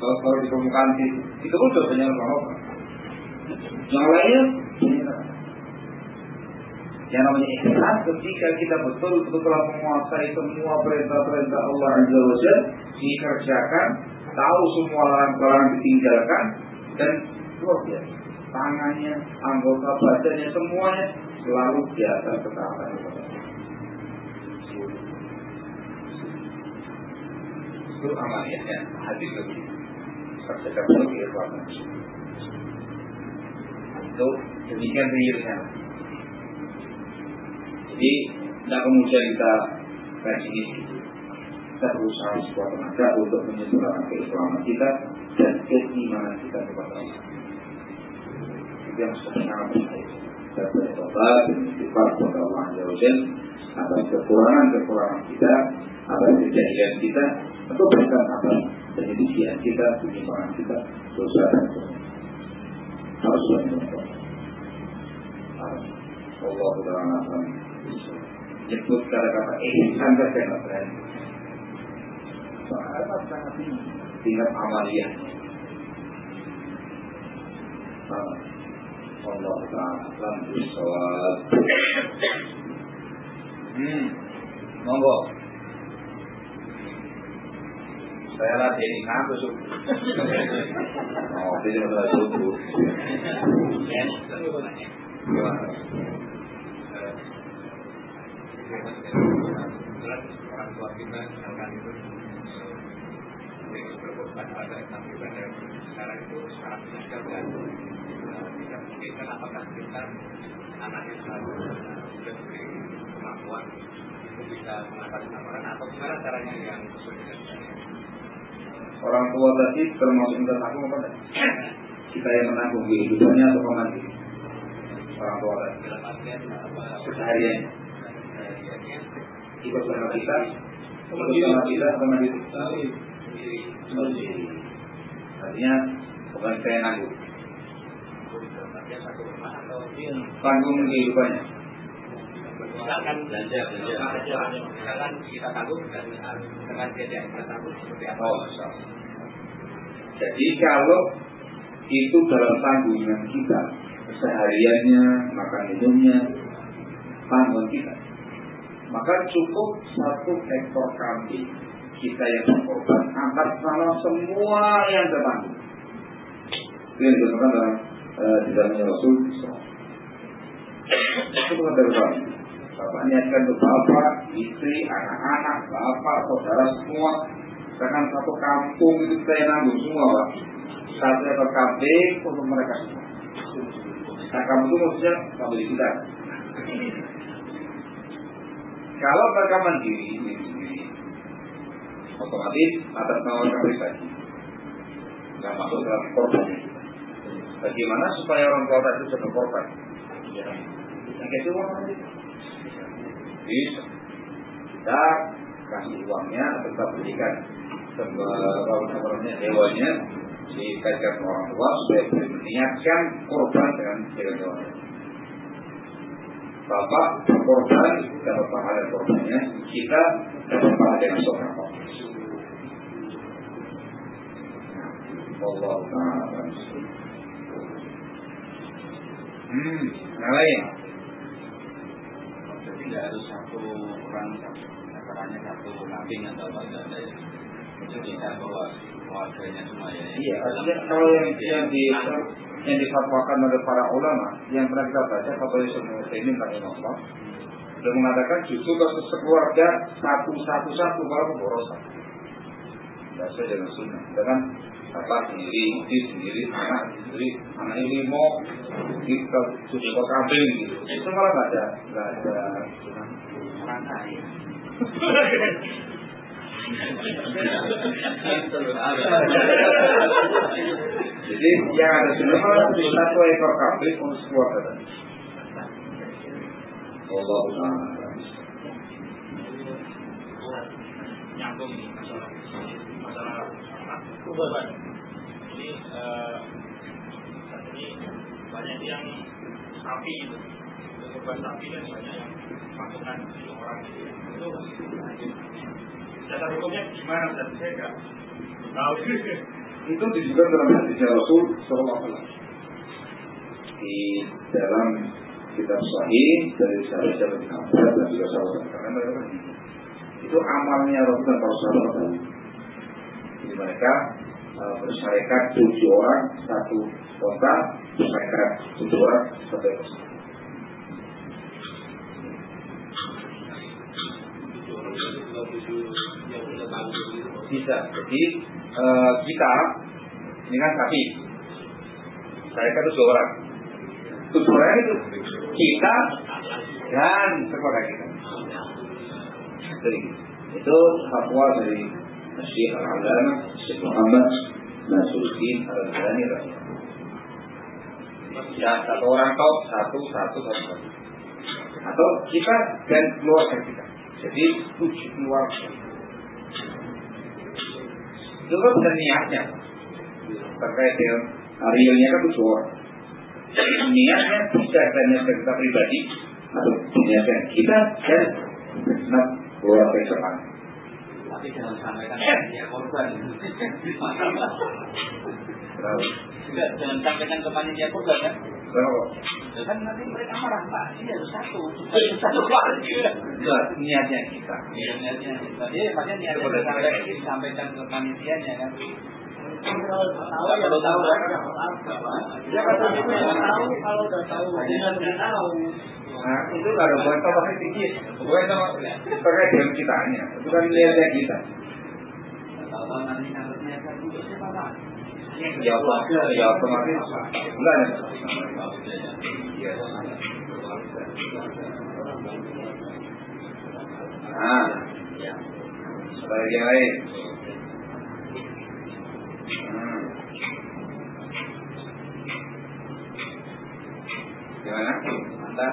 Speaker 1: Kalau kalau di permukaan itu, itu pun banyak orang Yang lainnya, yang namanya ikhlas ketika kita betul-betul menguasai semua perintah-perintah Allah Azza wa dikerjakan, tahu semua larang-larang ditinggalkan dan luar biasa tangannya, anggota badannya semuanya selalu biasa ketaatan kepada Itu ya, hati lebih terdekat lebih ikhlas. Itu demikian realnya. Jadi tidak kemudian kita dan ini kita berusaha sekuat tenaga untuk menyempurnakan keislaman kita dan keimanan kita kepada Allah. Itu yang sangat baik. Dan bertobat dan istighfar kepada Allah Azza atas kekurangan-kekurangan kita, atas kejadian kita, atau bahkan atas penyedisian kita, penyimpangan kita, dosa dan. Harus bertobat. Allah Taala nyebut kata-kata ihsan saja nggak berani. Soalnya sangat tingkat amaliyah. Allah Taala bisawab. Hmm, monggo. Saya latih ini ngaku subuh. Oh, dia sudah subuh.
Speaker 2: Orang tua kita misalkan itu berkorban pada sekarang itu sangat dan tidak mungkin kan apakah kita anaknya selalu sudah diberi kemampuan itu bisa mengatasi lamaran atau gimana caranya yang sesuai dengan
Speaker 1: Orang tua tadi termasuk minta tanggung apa enggak? Kita yang menanggung kehidupannya atau nanti? Orang tua tadi.
Speaker 2: dalam artian apa
Speaker 1: Keseharian. Ikut sama kita. Sama kita
Speaker 2: sendiri
Speaker 1: Sendiri. Artinya bukan saya nanggung. Tanggung kehidupannya.
Speaker 2: misalkan belanja belanja misalkan kita tanggung dan dengan biaya yang kita tanggung seperti apa
Speaker 1: Oh, salah. Jadi kalau itu dalam tanggungan kita, kesehariannya, makan minumnya, tanggungan kita, maka cukup satu ekor kambing kita yang berkorban atas nama semua yang tertanggung. Itu yang dikatakan dalam eh, di dalamnya Rasul Itu bukan. Bapak niatkan untuk bapak, istri, anak-anak, bapak, saudara semua. Karena satu kampung itu saya nanggung semua pak. Satu ekor kambing untuk mereka semua. Nah kamu itu maksudnya di kita. Kalau mereka mandiri, otomatis atas nama mereka pribadi. Nggak masuk dalam korban. Bagaimana supaya orang tua tadi bisa berkorban? Yang kasih uang? Bisa. Kita kasih uangnya atau kita berikan sebenarnya hewannya dikaitkan orang tua supaya meniatkan korban dengan hewan-hewan. Bapak berkorban dapat pahala korbannya, kita dapat pahala dengan sodako. Allah Taala. Hmm, yang lain.
Speaker 4: Jadi nggak harus satu orang caranya satu kambing atau apa ada ya. Itu bisa bawa keluarganya semua ya.
Speaker 1: Iya, artinya kalau yang yang di yang difatwakan oleh para ulama yang pernah kita baca fatwa Yusuf ini rahimahullah sudah mengatakan justru kalau sekeluarga satu satu satu kalau pemborosan. Tidak sesuai dengan sunnah. Dengan bapak sendiri, istri sendiri, anak sendiri, anaknya limo, kita tujuh kok kambing gitu. Itu malah nggak ada, nggak ada
Speaker 4: kaya. (laughs)
Speaker 1: Jadi yang ada semua satu ekor kambing untuk keluarga tadi. Allah
Speaker 2: nyambung ini masalah masalah. Ini eh, saat ini banyak yang sapi itu, korban sapi dan banyak yang pasukan orang itu. Dasar hukumnya gimana? Dan saya nggak tahu. (laughs)
Speaker 1: Itu disebut dalam hadisnya Rasul Sallallahu Alaihi Wasallam. Di dalam kitab Sahih dari sahabat bin Abbas dan juga sahabat karena mereka. Itu amalnya Rasul dan para sahabat. Jadi mereka uh, bersyarikat tujuh orang satu kota, bersyarikat tujuh orang satu ekor. Bisa. Jadi eh, kita ini kan sapi. Saya kan tujuh orang. Tujuh orang itu kita dan keluarga kita. Itu fatwa dari Syekh Al-Alama Syekh Muhammad Nasruddin Al-Albani Ya, satu orang top, satu, satu, satu. Atau kita dan keluarga kita. Jadi tujuh keluarga. Itu kan bukan niatnya. Terkait dengan realnya kan tujuh orang. Niatnya tidak hanya kita pribadi, atau niatnya kita dan enam keluarga depan.
Speaker 4: Tapi jangan sampaikan ya korban. Tidak, jangan sampaikan ke panitia korban kan. Ya kan nanti mereka marah pak. Ini harus satu, satu keluarga.
Speaker 1: Enggak, niatnya kita.
Speaker 4: Iya niatnya. Tadi maksudnya niatnya disampaikan, disampaikan ke panitianya kan.
Speaker 3: Kalau tahu ya
Speaker 4: perlu tahu kan?
Speaker 3: Ya kata tahu kalau udah tahu aja nggak tahu.
Speaker 1: Nah, itu nggak ada buat tambah tinggi. Bukan sama terkait dengan kitanya. Itu kan niatnya kita.
Speaker 4: Tahu-tahu nanti nangkepnya kan untuk siapa pak?
Speaker 1: Ya, ya otomatis. Enggak. Iya. Nah, sebagai yang lain. Gimana? Mantap.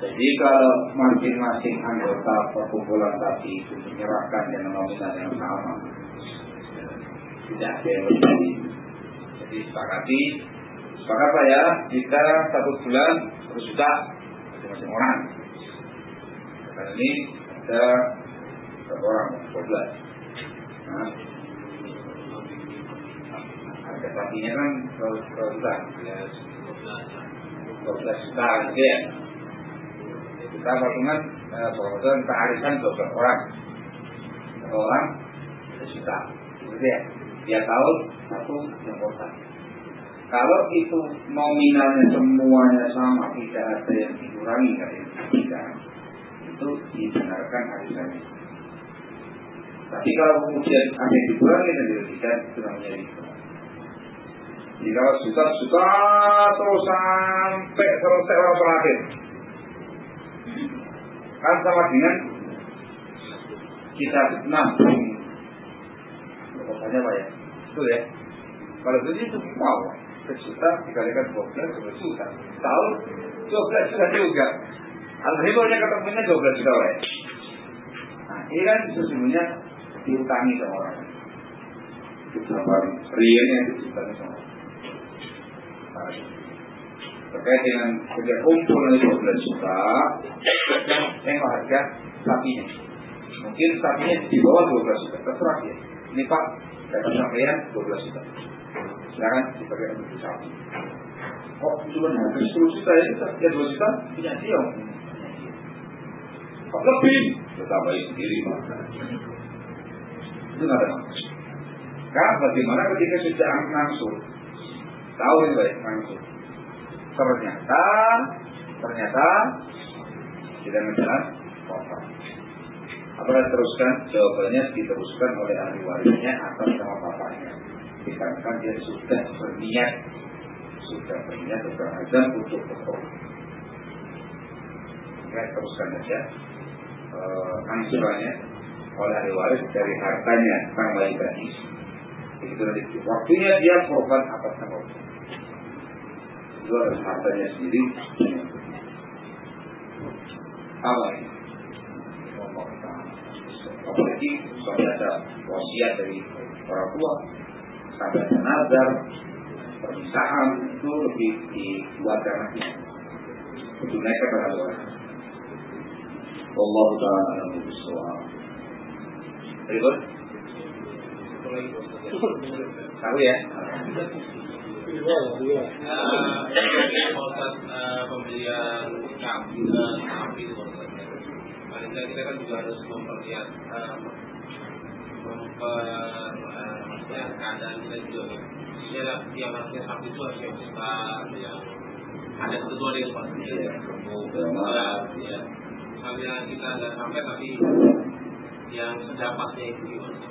Speaker 1: Jadi kalau masing-masing anggota perkumpulan tadi itu menyerahkan dengan nominal yang sama, tidak ada yang lebih. Jadi sepakati, sepakat Pak ya, kita satu bulan satu juta masing-masing orang. Karena ini ada berapa orang? 12. Nah, harga sapinya kan 12 juta. 12 juta gitu ya kita patungan eh, kebetulan kearifan 12 orang orang sejuta gitu ya tiap tahun satu yang kota kalau itu nominalnya semuanya sama tidak ada yang dikurangi dari tidak itu dibenarkan arisannya tapi kalau kemudian ada yang dikurangi dan tidak itu namanya riba. Jadi kalau suka-suka terus sampai selesai orang terakhir. Kan sama dengan kita nabung. Pokoknya pak ya? Itu ya. Kalau itu itu wow sejuta dikalikan dua belas dua juta. Tahun dua belas juga alhamdulillahnya ketemunya dua belas juta nah ini kan sesungguhnya diutangi sama orang. Realnya itu diutangi sama orang. Terkait dengan kerja kumpul dari 12 juta tengok harga sapinya. Mungkin sapinya di bawah 12 juta terserah ya ini pak dapat sampean 12 juta. Silakan dipakai untuk sapi. Kok cuma harga 10 juta ya ya 2 juta? Punya dia kok lebih tetap sendiri itu nggak ada maksud karena bagaimana ketika sudah langsung tahu ini baik langsung ternyata ternyata tidak menjelas kotor. Apakah teruskan? Jawabannya diteruskan oleh ahli warisnya atas nama bapaknya. Dikarenakan dia sudah berniat sudah berniat berazam untuk kotor. Ya, teruskan saja angsurannya oleh ahli waris dari hartanya sang bayi tadi. Begitu nanti. Waktunya dia korban atas nama itu adalah hartanya sendiri. Apa ini? Apalagi sampai ada wasiat dari orang tua sampai ada nazar perpisahan itu lebih dibuat karena itu naikkan pada orang Allah taala alam bisawab. Berikut. Tahu ya?
Speaker 2: proses pembelian kambing dan sapi itu paling kita kan juga harus memperlihat memper keadaan kita juga kan ya lah tiap harusnya sapi itu harus yang besar yang ada yang pasti ya ya misalnya kita nggak sampai tapi yang sedapatnya itu gimana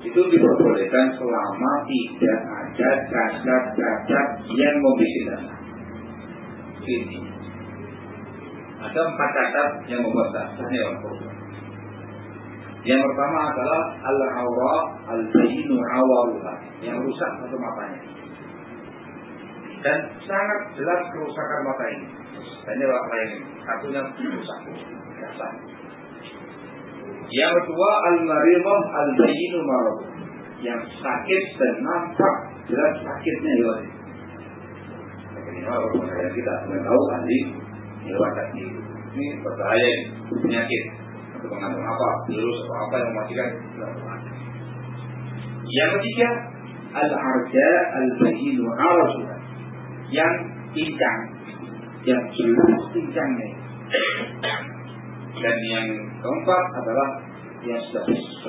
Speaker 1: itu diperbolehkan selama tidak ada cacat-cacat yang membisikkan. Ini ada empat cacat yang membuat dasarnya yang Yang pertama adalah al-awra al-bayinu awaruha yang rusak satu matanya. Dan sangat jelas kerusakan mata ini. Dan ini lain satunya rusak dasar. Yang kedua al-maridah al-bayinu. Yang sakit dan nampak jelas sakitnya ya. Ini orang kita sudah tahu ahli hewan tadi. Ini berbahaya penyakit atau mengandung apa virus atau apa yang mematikan. Yang ketiga al-arja al-bayinu arasuha. Yang pincang, yang jelas pincangnya dan yang keempat adalah yang sudah,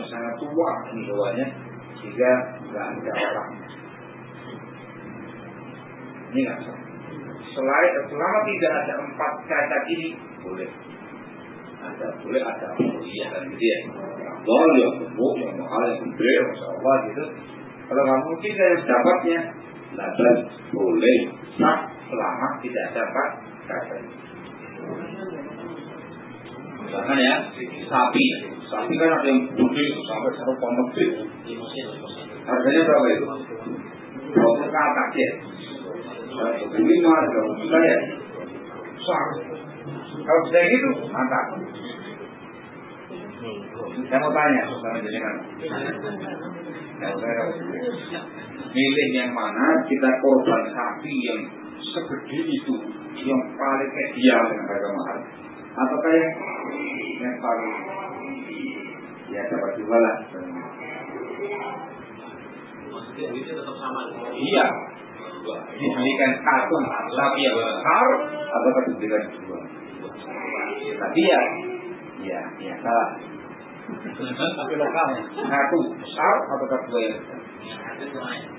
Speaker 1: sangat tua ini hewannya sehingga nggak ada orang. Ini nggak bisa. Selain selama tidak ada empat cacat ini boleh. Ada boleh ada iya dan gitu ya. Allah yang gemuk, yang mahal, yang gede, masya Allah gitu. Kalau nggak mungkin saya dapatnya, laban boleh sah selama tidak dapat cacat. Misalkan ya, sapi. Sapi kan ada yang gede sampai satu ton lebih. Harganya berapa itu? Puluh ke atas ya. Lima, dua juta ya. Sah. Kalau bisa gitu, mantap. Saya mau tanya, sama jenengan. Milih yang mana kita korban sapi yang segede itu, yang paling ideal dengan harga mahal ataukah yang yang paling ya dapat juga lah.
Speaker 2: Maksudnya duitnya tetap sama
Speaker 1: iya. Dibelikan satu sapi yang besar atau dibelikan dua. Tapi ya. Ya ya salah. Tapi lokal satu besar atau dua yang besar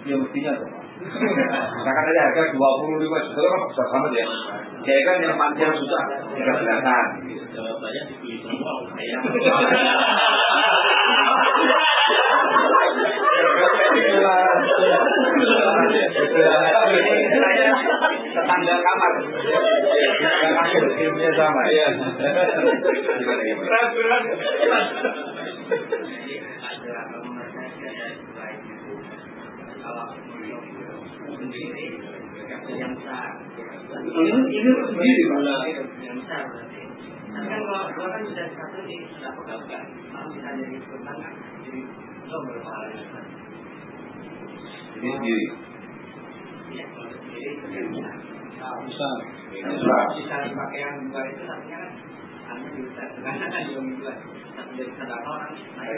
Speaker 1: ya mestinya tuh. Misalkan aja harga 25 juta kan besar banget ya. Saya kan yang panjang susah, tidak kelihatan.
Speaker 2: jawabannya dibeli semua saya
Speaker 1: tetangga kamar. Kasur timnya sama ya
Speaker 3: dipakai yang dua itu artinya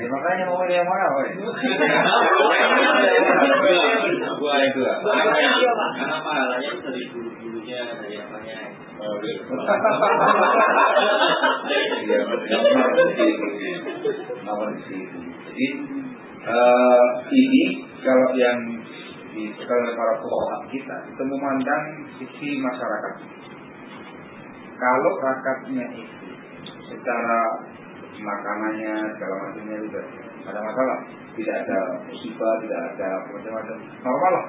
Speaker 1: makanya mau yang mana, woi? Di. Jadi ini kalau yang disukai oleh para fuqaha kita itu memandang sisi masyarakat. Kalau rakatnya itu secara makanannya segala macamnya juga ada masalah, tidak ada musibah, tidak ada macam-macam normal lah.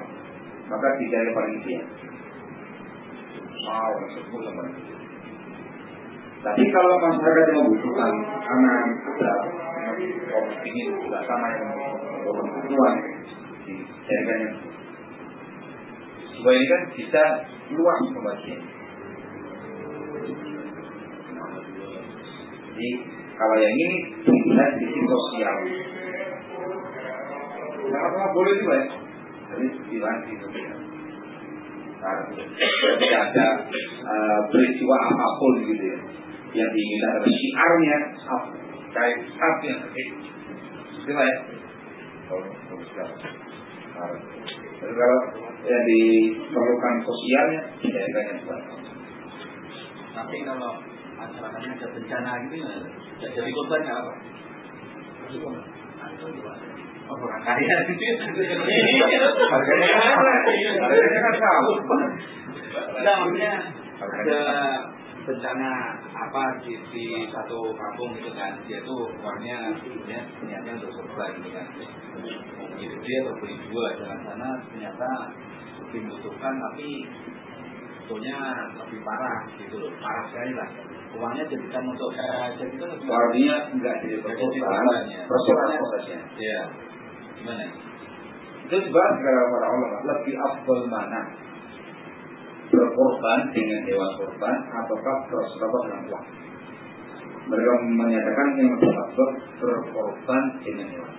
Speaker 1: Maka tiga yang paling ideal. Mau sebut sama tapi kalau masyarakat yang membutuhkan anak ada orang ingin tidak sama yang kebutuhan dijadikan yang Supaya ini kan luas pembagian. Jadi kalau yang ini dilihat di sisi sosial. Sama-sama boleh juga ya. Jadi dibantu itu. Tidak ada uh, peristiwa apa pun gitu ya yang diinginkan adalah syiarnya kayak saf yang kecil itu ya kalau Jadi kalau yang diperlukan sosialnya yang buat
Speaker 4: Tapi kalau masyarakatnya ada bencana gitu ya, jadi korban nggak apa? Oh, orang kaya.
Speaker 1: harganya (laughs) harganya kan sama.
Speaker 4: Enggak, maksudnya ada bencana apa di, di satu kampung gitu kan dia tuh uangnya ya niatnya untuk korban gitu kan. Mau beli gede atau beli dua jalan sana ternyata lebih membutuhkan tapi sebetulnya lebih parah gitu loh. Parah sekali lah uangnya jadikan untuk eh, jadikan untuk
Speaker 1: artinya enggak jadi
Speaker 4: Nggak jadi
Speaker 1: persoalan
Speaker 4: korban, ya.
Speaker 1: persoalan prosesnya
Speaker 4: ya gimana?
Speaker 1: Itu dibahas kepada para ulama lebih afdal mana? Berkorban dengan hewan korban ataukah bersedekah dengan uang? Mereka menyatakan yang lebih afdal berkorban dengan hewan.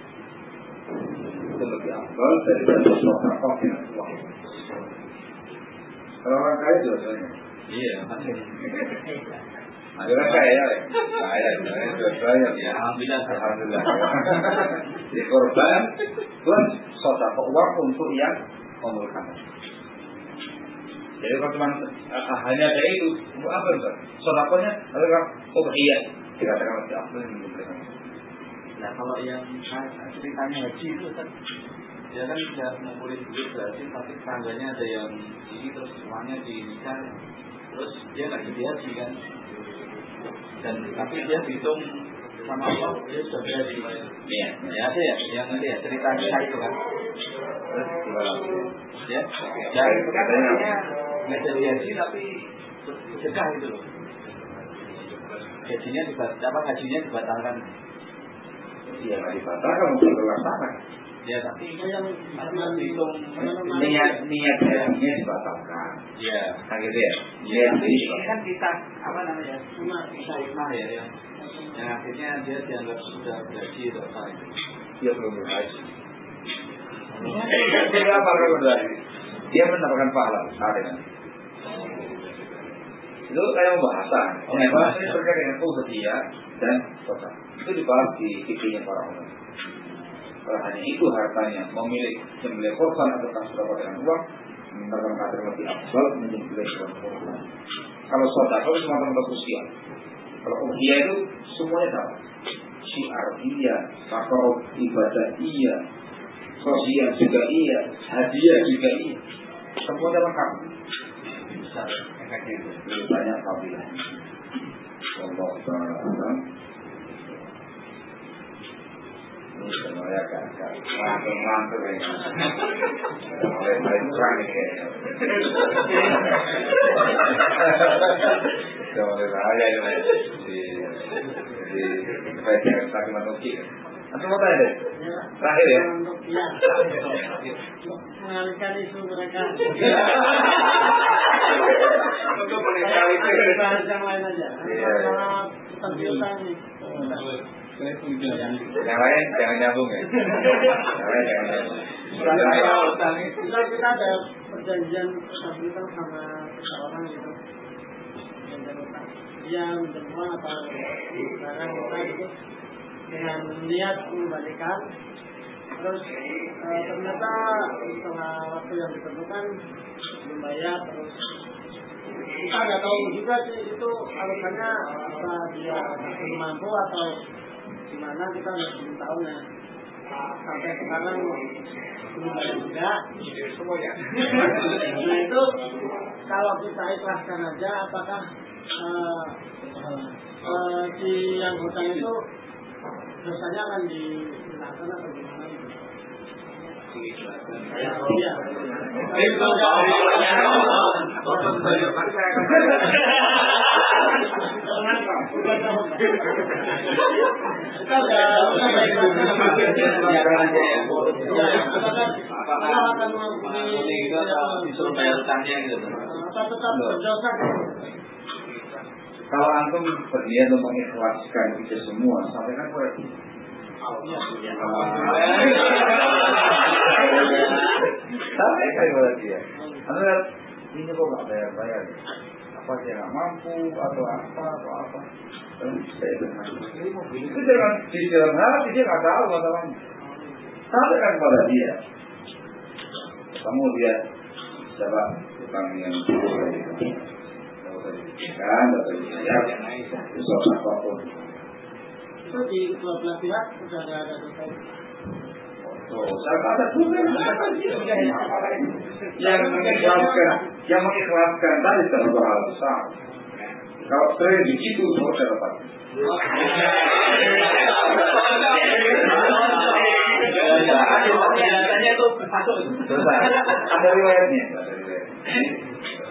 Speaker 1: Itu lebih afdal daripada bersedekah dengan uang. Kalau orang kaya juga soalnya
Speaker 4: iya (laughs)
Speaker 1: orang kaya ya kaya banyak
Speaker 4: ya alhamdulillah
Speaker 1: Alhamdulillah. Jadi korban plus sodako uang untuk yang memerlukan. Jadi kalau cuma uh, hanya ada itu, untuk apa itu? Sodakonya adalah oh iya dikatakan lebih afdal yang diberikan.
Speaker 4: Nah kalau yang saya- ceritanya haji itu kan dia kan sudah ngumpulin duit berarti tapi tetangganya ada yang ini terus uangnya dinikah terus dia nggak jadi haji kan dan tapi dia dihitung sama Allah dia sudah berhaji
Speaker 1: Iya.
Speaker 4: ya ada ya yang nanti ya cerita kita itu kan.
Speaker 1: Terus
Speaker 4: ya dan katanya nggak jadi haji tapi sedekah gitu loh. Gajinya dibat apa gajinya dibatalkan?
Speaker 1: Iya nggak dibatalkan mungkin terlaksana.
Speaker 4: Ya tapi yang dihitung
Speaker 1: Niat dibatalkan.
Speaker 4: ya
Speaker 1: gitu ya.
Speaker 4: Ya,
Speaker 1: Niat
Speaker 4: tapi
Speaker 1: haji
Speaker 4: ini kan kita apa namanya? Sunnah ya yang yang akhirnya dia dianggap sudah berhaji atau apa itu.
Speaker 1: dia belum berhaji. Jadi apa kalau berhaji? Dia mendapatkan pahala besar dengan itu kayak bahasa. Yang bahasa ini terkait dengan udhiyah dan kota. Itu dibahas di fikihnya para ulama. Kalau hanya itu hartanya memilih sembelih korban atau kasur dengan uang, mendapatkan kadar lebih afdal menyembelih korban. Kalau sodako itu semata-mata usia. Kalau udhiyah itu semuanya sama. Syiar iya, fakor ibadah iya, sosial juga iya, hadiah juga iya. Semuanya lengkap. Banyak kabilah. Allah Taala semuanya ya. Kurang nih kayaknya. Mulai bahaya ini di di mau tanya. Terakhir ya.
Speaker 5: Mengalihkan isu mereka.
Speaker 1: Untuk meninggal itu.
Speaker 5: Bahas yang lain aja. Masalah nih.
Speaker 1: Yang lain jangan nyambung ya. Yang lain jangan nyambung.
Speaker 5: Kita kita ada perjanjian piutang sama seseorang gitu. Dia minjem uang atau barang kita gitu dengan niat mengembalikan terus eh, ternyata setelah waktu yang ditentukan belum bayar terus kita nggak tahu juga sih itu alasannya apa dia belum mampu atau gimana kita nggak belum tahu ya sampai sekarang belum bayar juga nah itu kalau kita ikhlaskan aja apakah eh, eh, si yang hutang itu dosanya akan dihilangkan atau gimana gitu? Iya. Kita. Kalau
Speaker 4: kita
Speaker 1: antum berniat untuk mengikhlaskan itu semua, sampaikan koreksi. Sampaikan kepada dia. Anda ini kok nggak bayar bayar. Apa dia nggak mampu atau apa atau apa. Dan itu jangan di dalam hati dia nggak tahu masalahnya. Sampaikan kepada dia. Kamu lihat coba tukang yang dipikirkan, atau dilihat, sesuatu apa pun.
Speaker 5: Itu di dua pihak sudah ada ada
Speaker 1: kata juga yang mengikhlaskan, yang mengikhlaskan tadi satu hal besar. Kalau saya di situ, saya dapat. Ada riwayatnya.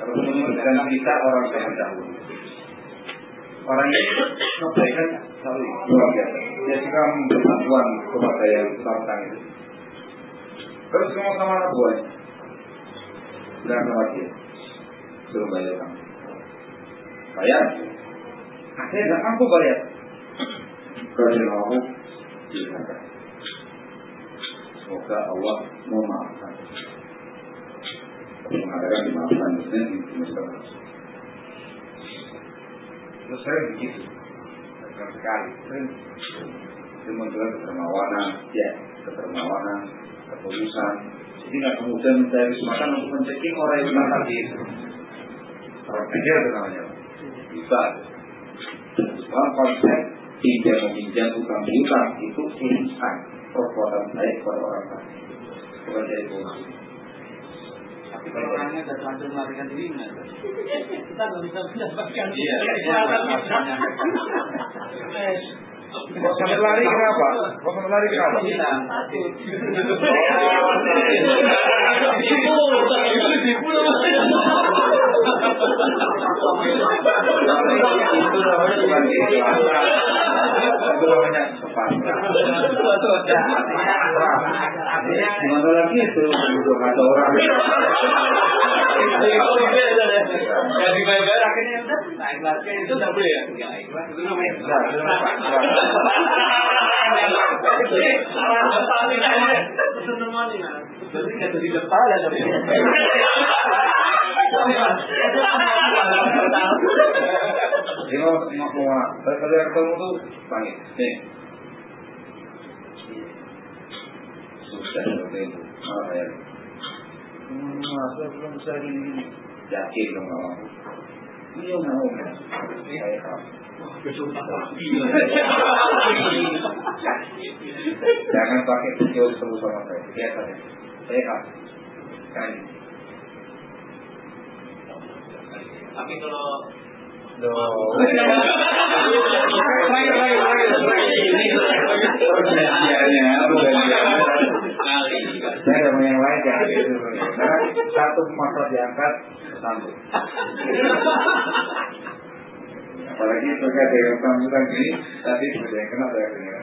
Speaker 1: Menunjukkan kita orang terdahulu. Orang ini kebaikan selalu luar biasa. Dia suka berbantuan kepada yang tentang itu. Terus sama anak buahnya. Bilang sama dia. Suruh bayar kamu. Bayar. Ah, saya nggak mampu bayar. Nggak mampu, silakan. Semoga Allah memaafkan. Mengatakan dimaafkan maksudnya di Muslim. Terus saya begitu. Sekali. Sering. Itu menunjukkan kedermawanan, ya, kedermawanan, ketulusan. Jadi nggak kemudian mencari kesempatan untuk mencegah orang yang benar tadi itu. Orang kecil itu namanya. Bisa. Soal konsep pinjam meminjam utang piutang itu instan perbuatan baik kepada orang lain. Bukan dari bohong.
Speaker 4: Tapi kalau orangnya sudah terlanjur melarikan diri.
Speaker 5: Kita nggak bisa mendapatkan
Speaker 4: Iya, iya. (laughs)
Speaker 1: Kok sampai lari kenapa? Kok sampai lari kenapa? Itu bukan keikhlasan. Itu namanya gimana lagi itu kata orang.
Speaker 4: Jadi bayar akhirnya udah naik lagi itu nggak boleh ya? Ikhlas itu namanya.
Speaker 1: Nah,
Speaker 5: ya.
Speaker 4: Berarti nggak jadi kepala tapi.
Speaker 1: Dia mau kalau ketemu tuh panggil. Nih. Susah seperti itu. Ya. Hmm, belum. Yakin dong nggak mau. Iya mau. Saya kamu. Jangan pakai video terus sama saya. Biasa deh. Saya kamu. Kan.
Speaker 2: Tapi kalau
Speaker 1: Loh. Perjanjiannya, perjanjiannya. Saya ada yang lain ya. Satu masalah diangkat sambung. Apalagi terkait dengan sambutan ini, tadi sudah yang kena saya dengar.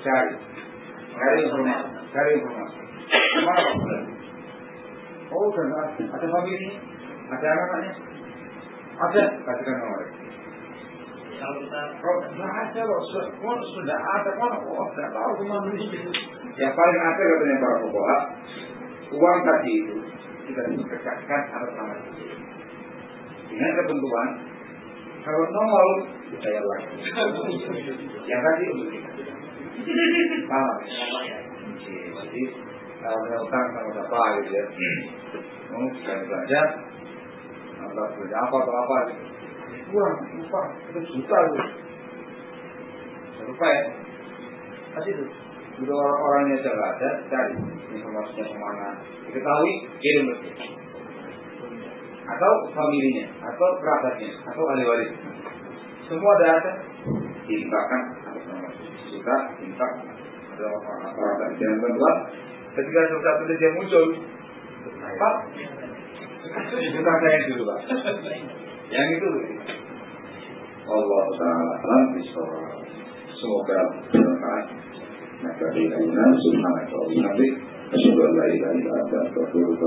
Speaker 1: Cari. Cari informasi. Cari informasi. Oh, ada. Ada family Ada nomor.
Speaker 3: kalau
Speaker 1: oh ini. Yang paling ada katanya para pokoknya, uang tadi itu kita dikerjakan atas nama. Dengan ketentuan, kalau nol dibayar lagi. Yang tadi untuk kita. Paham? Jadi utang sama siapa gitu ya, mau sekali belanja, atau belanja apa atau apa gitu. Uang, upah, itu juta gitu. Lupa ya. Tadi itu. Udah orang-orangnya sudah ada, cari informasinya ke mana. Diketahui, kirim dia. Atau familinya, atau kerabatnya, atau ahli waris. Semua ada ada, diinfakkan kita infak adalah tak jangan bantuan ketika satu dia muncul Pak bukan saya yang dulu Pak yang itu Allah Ta'ala alam semoga bermanfaat maka dinamina subhanaka wa bihamdik asyhadu an la ilaha illa anta astaghfiruka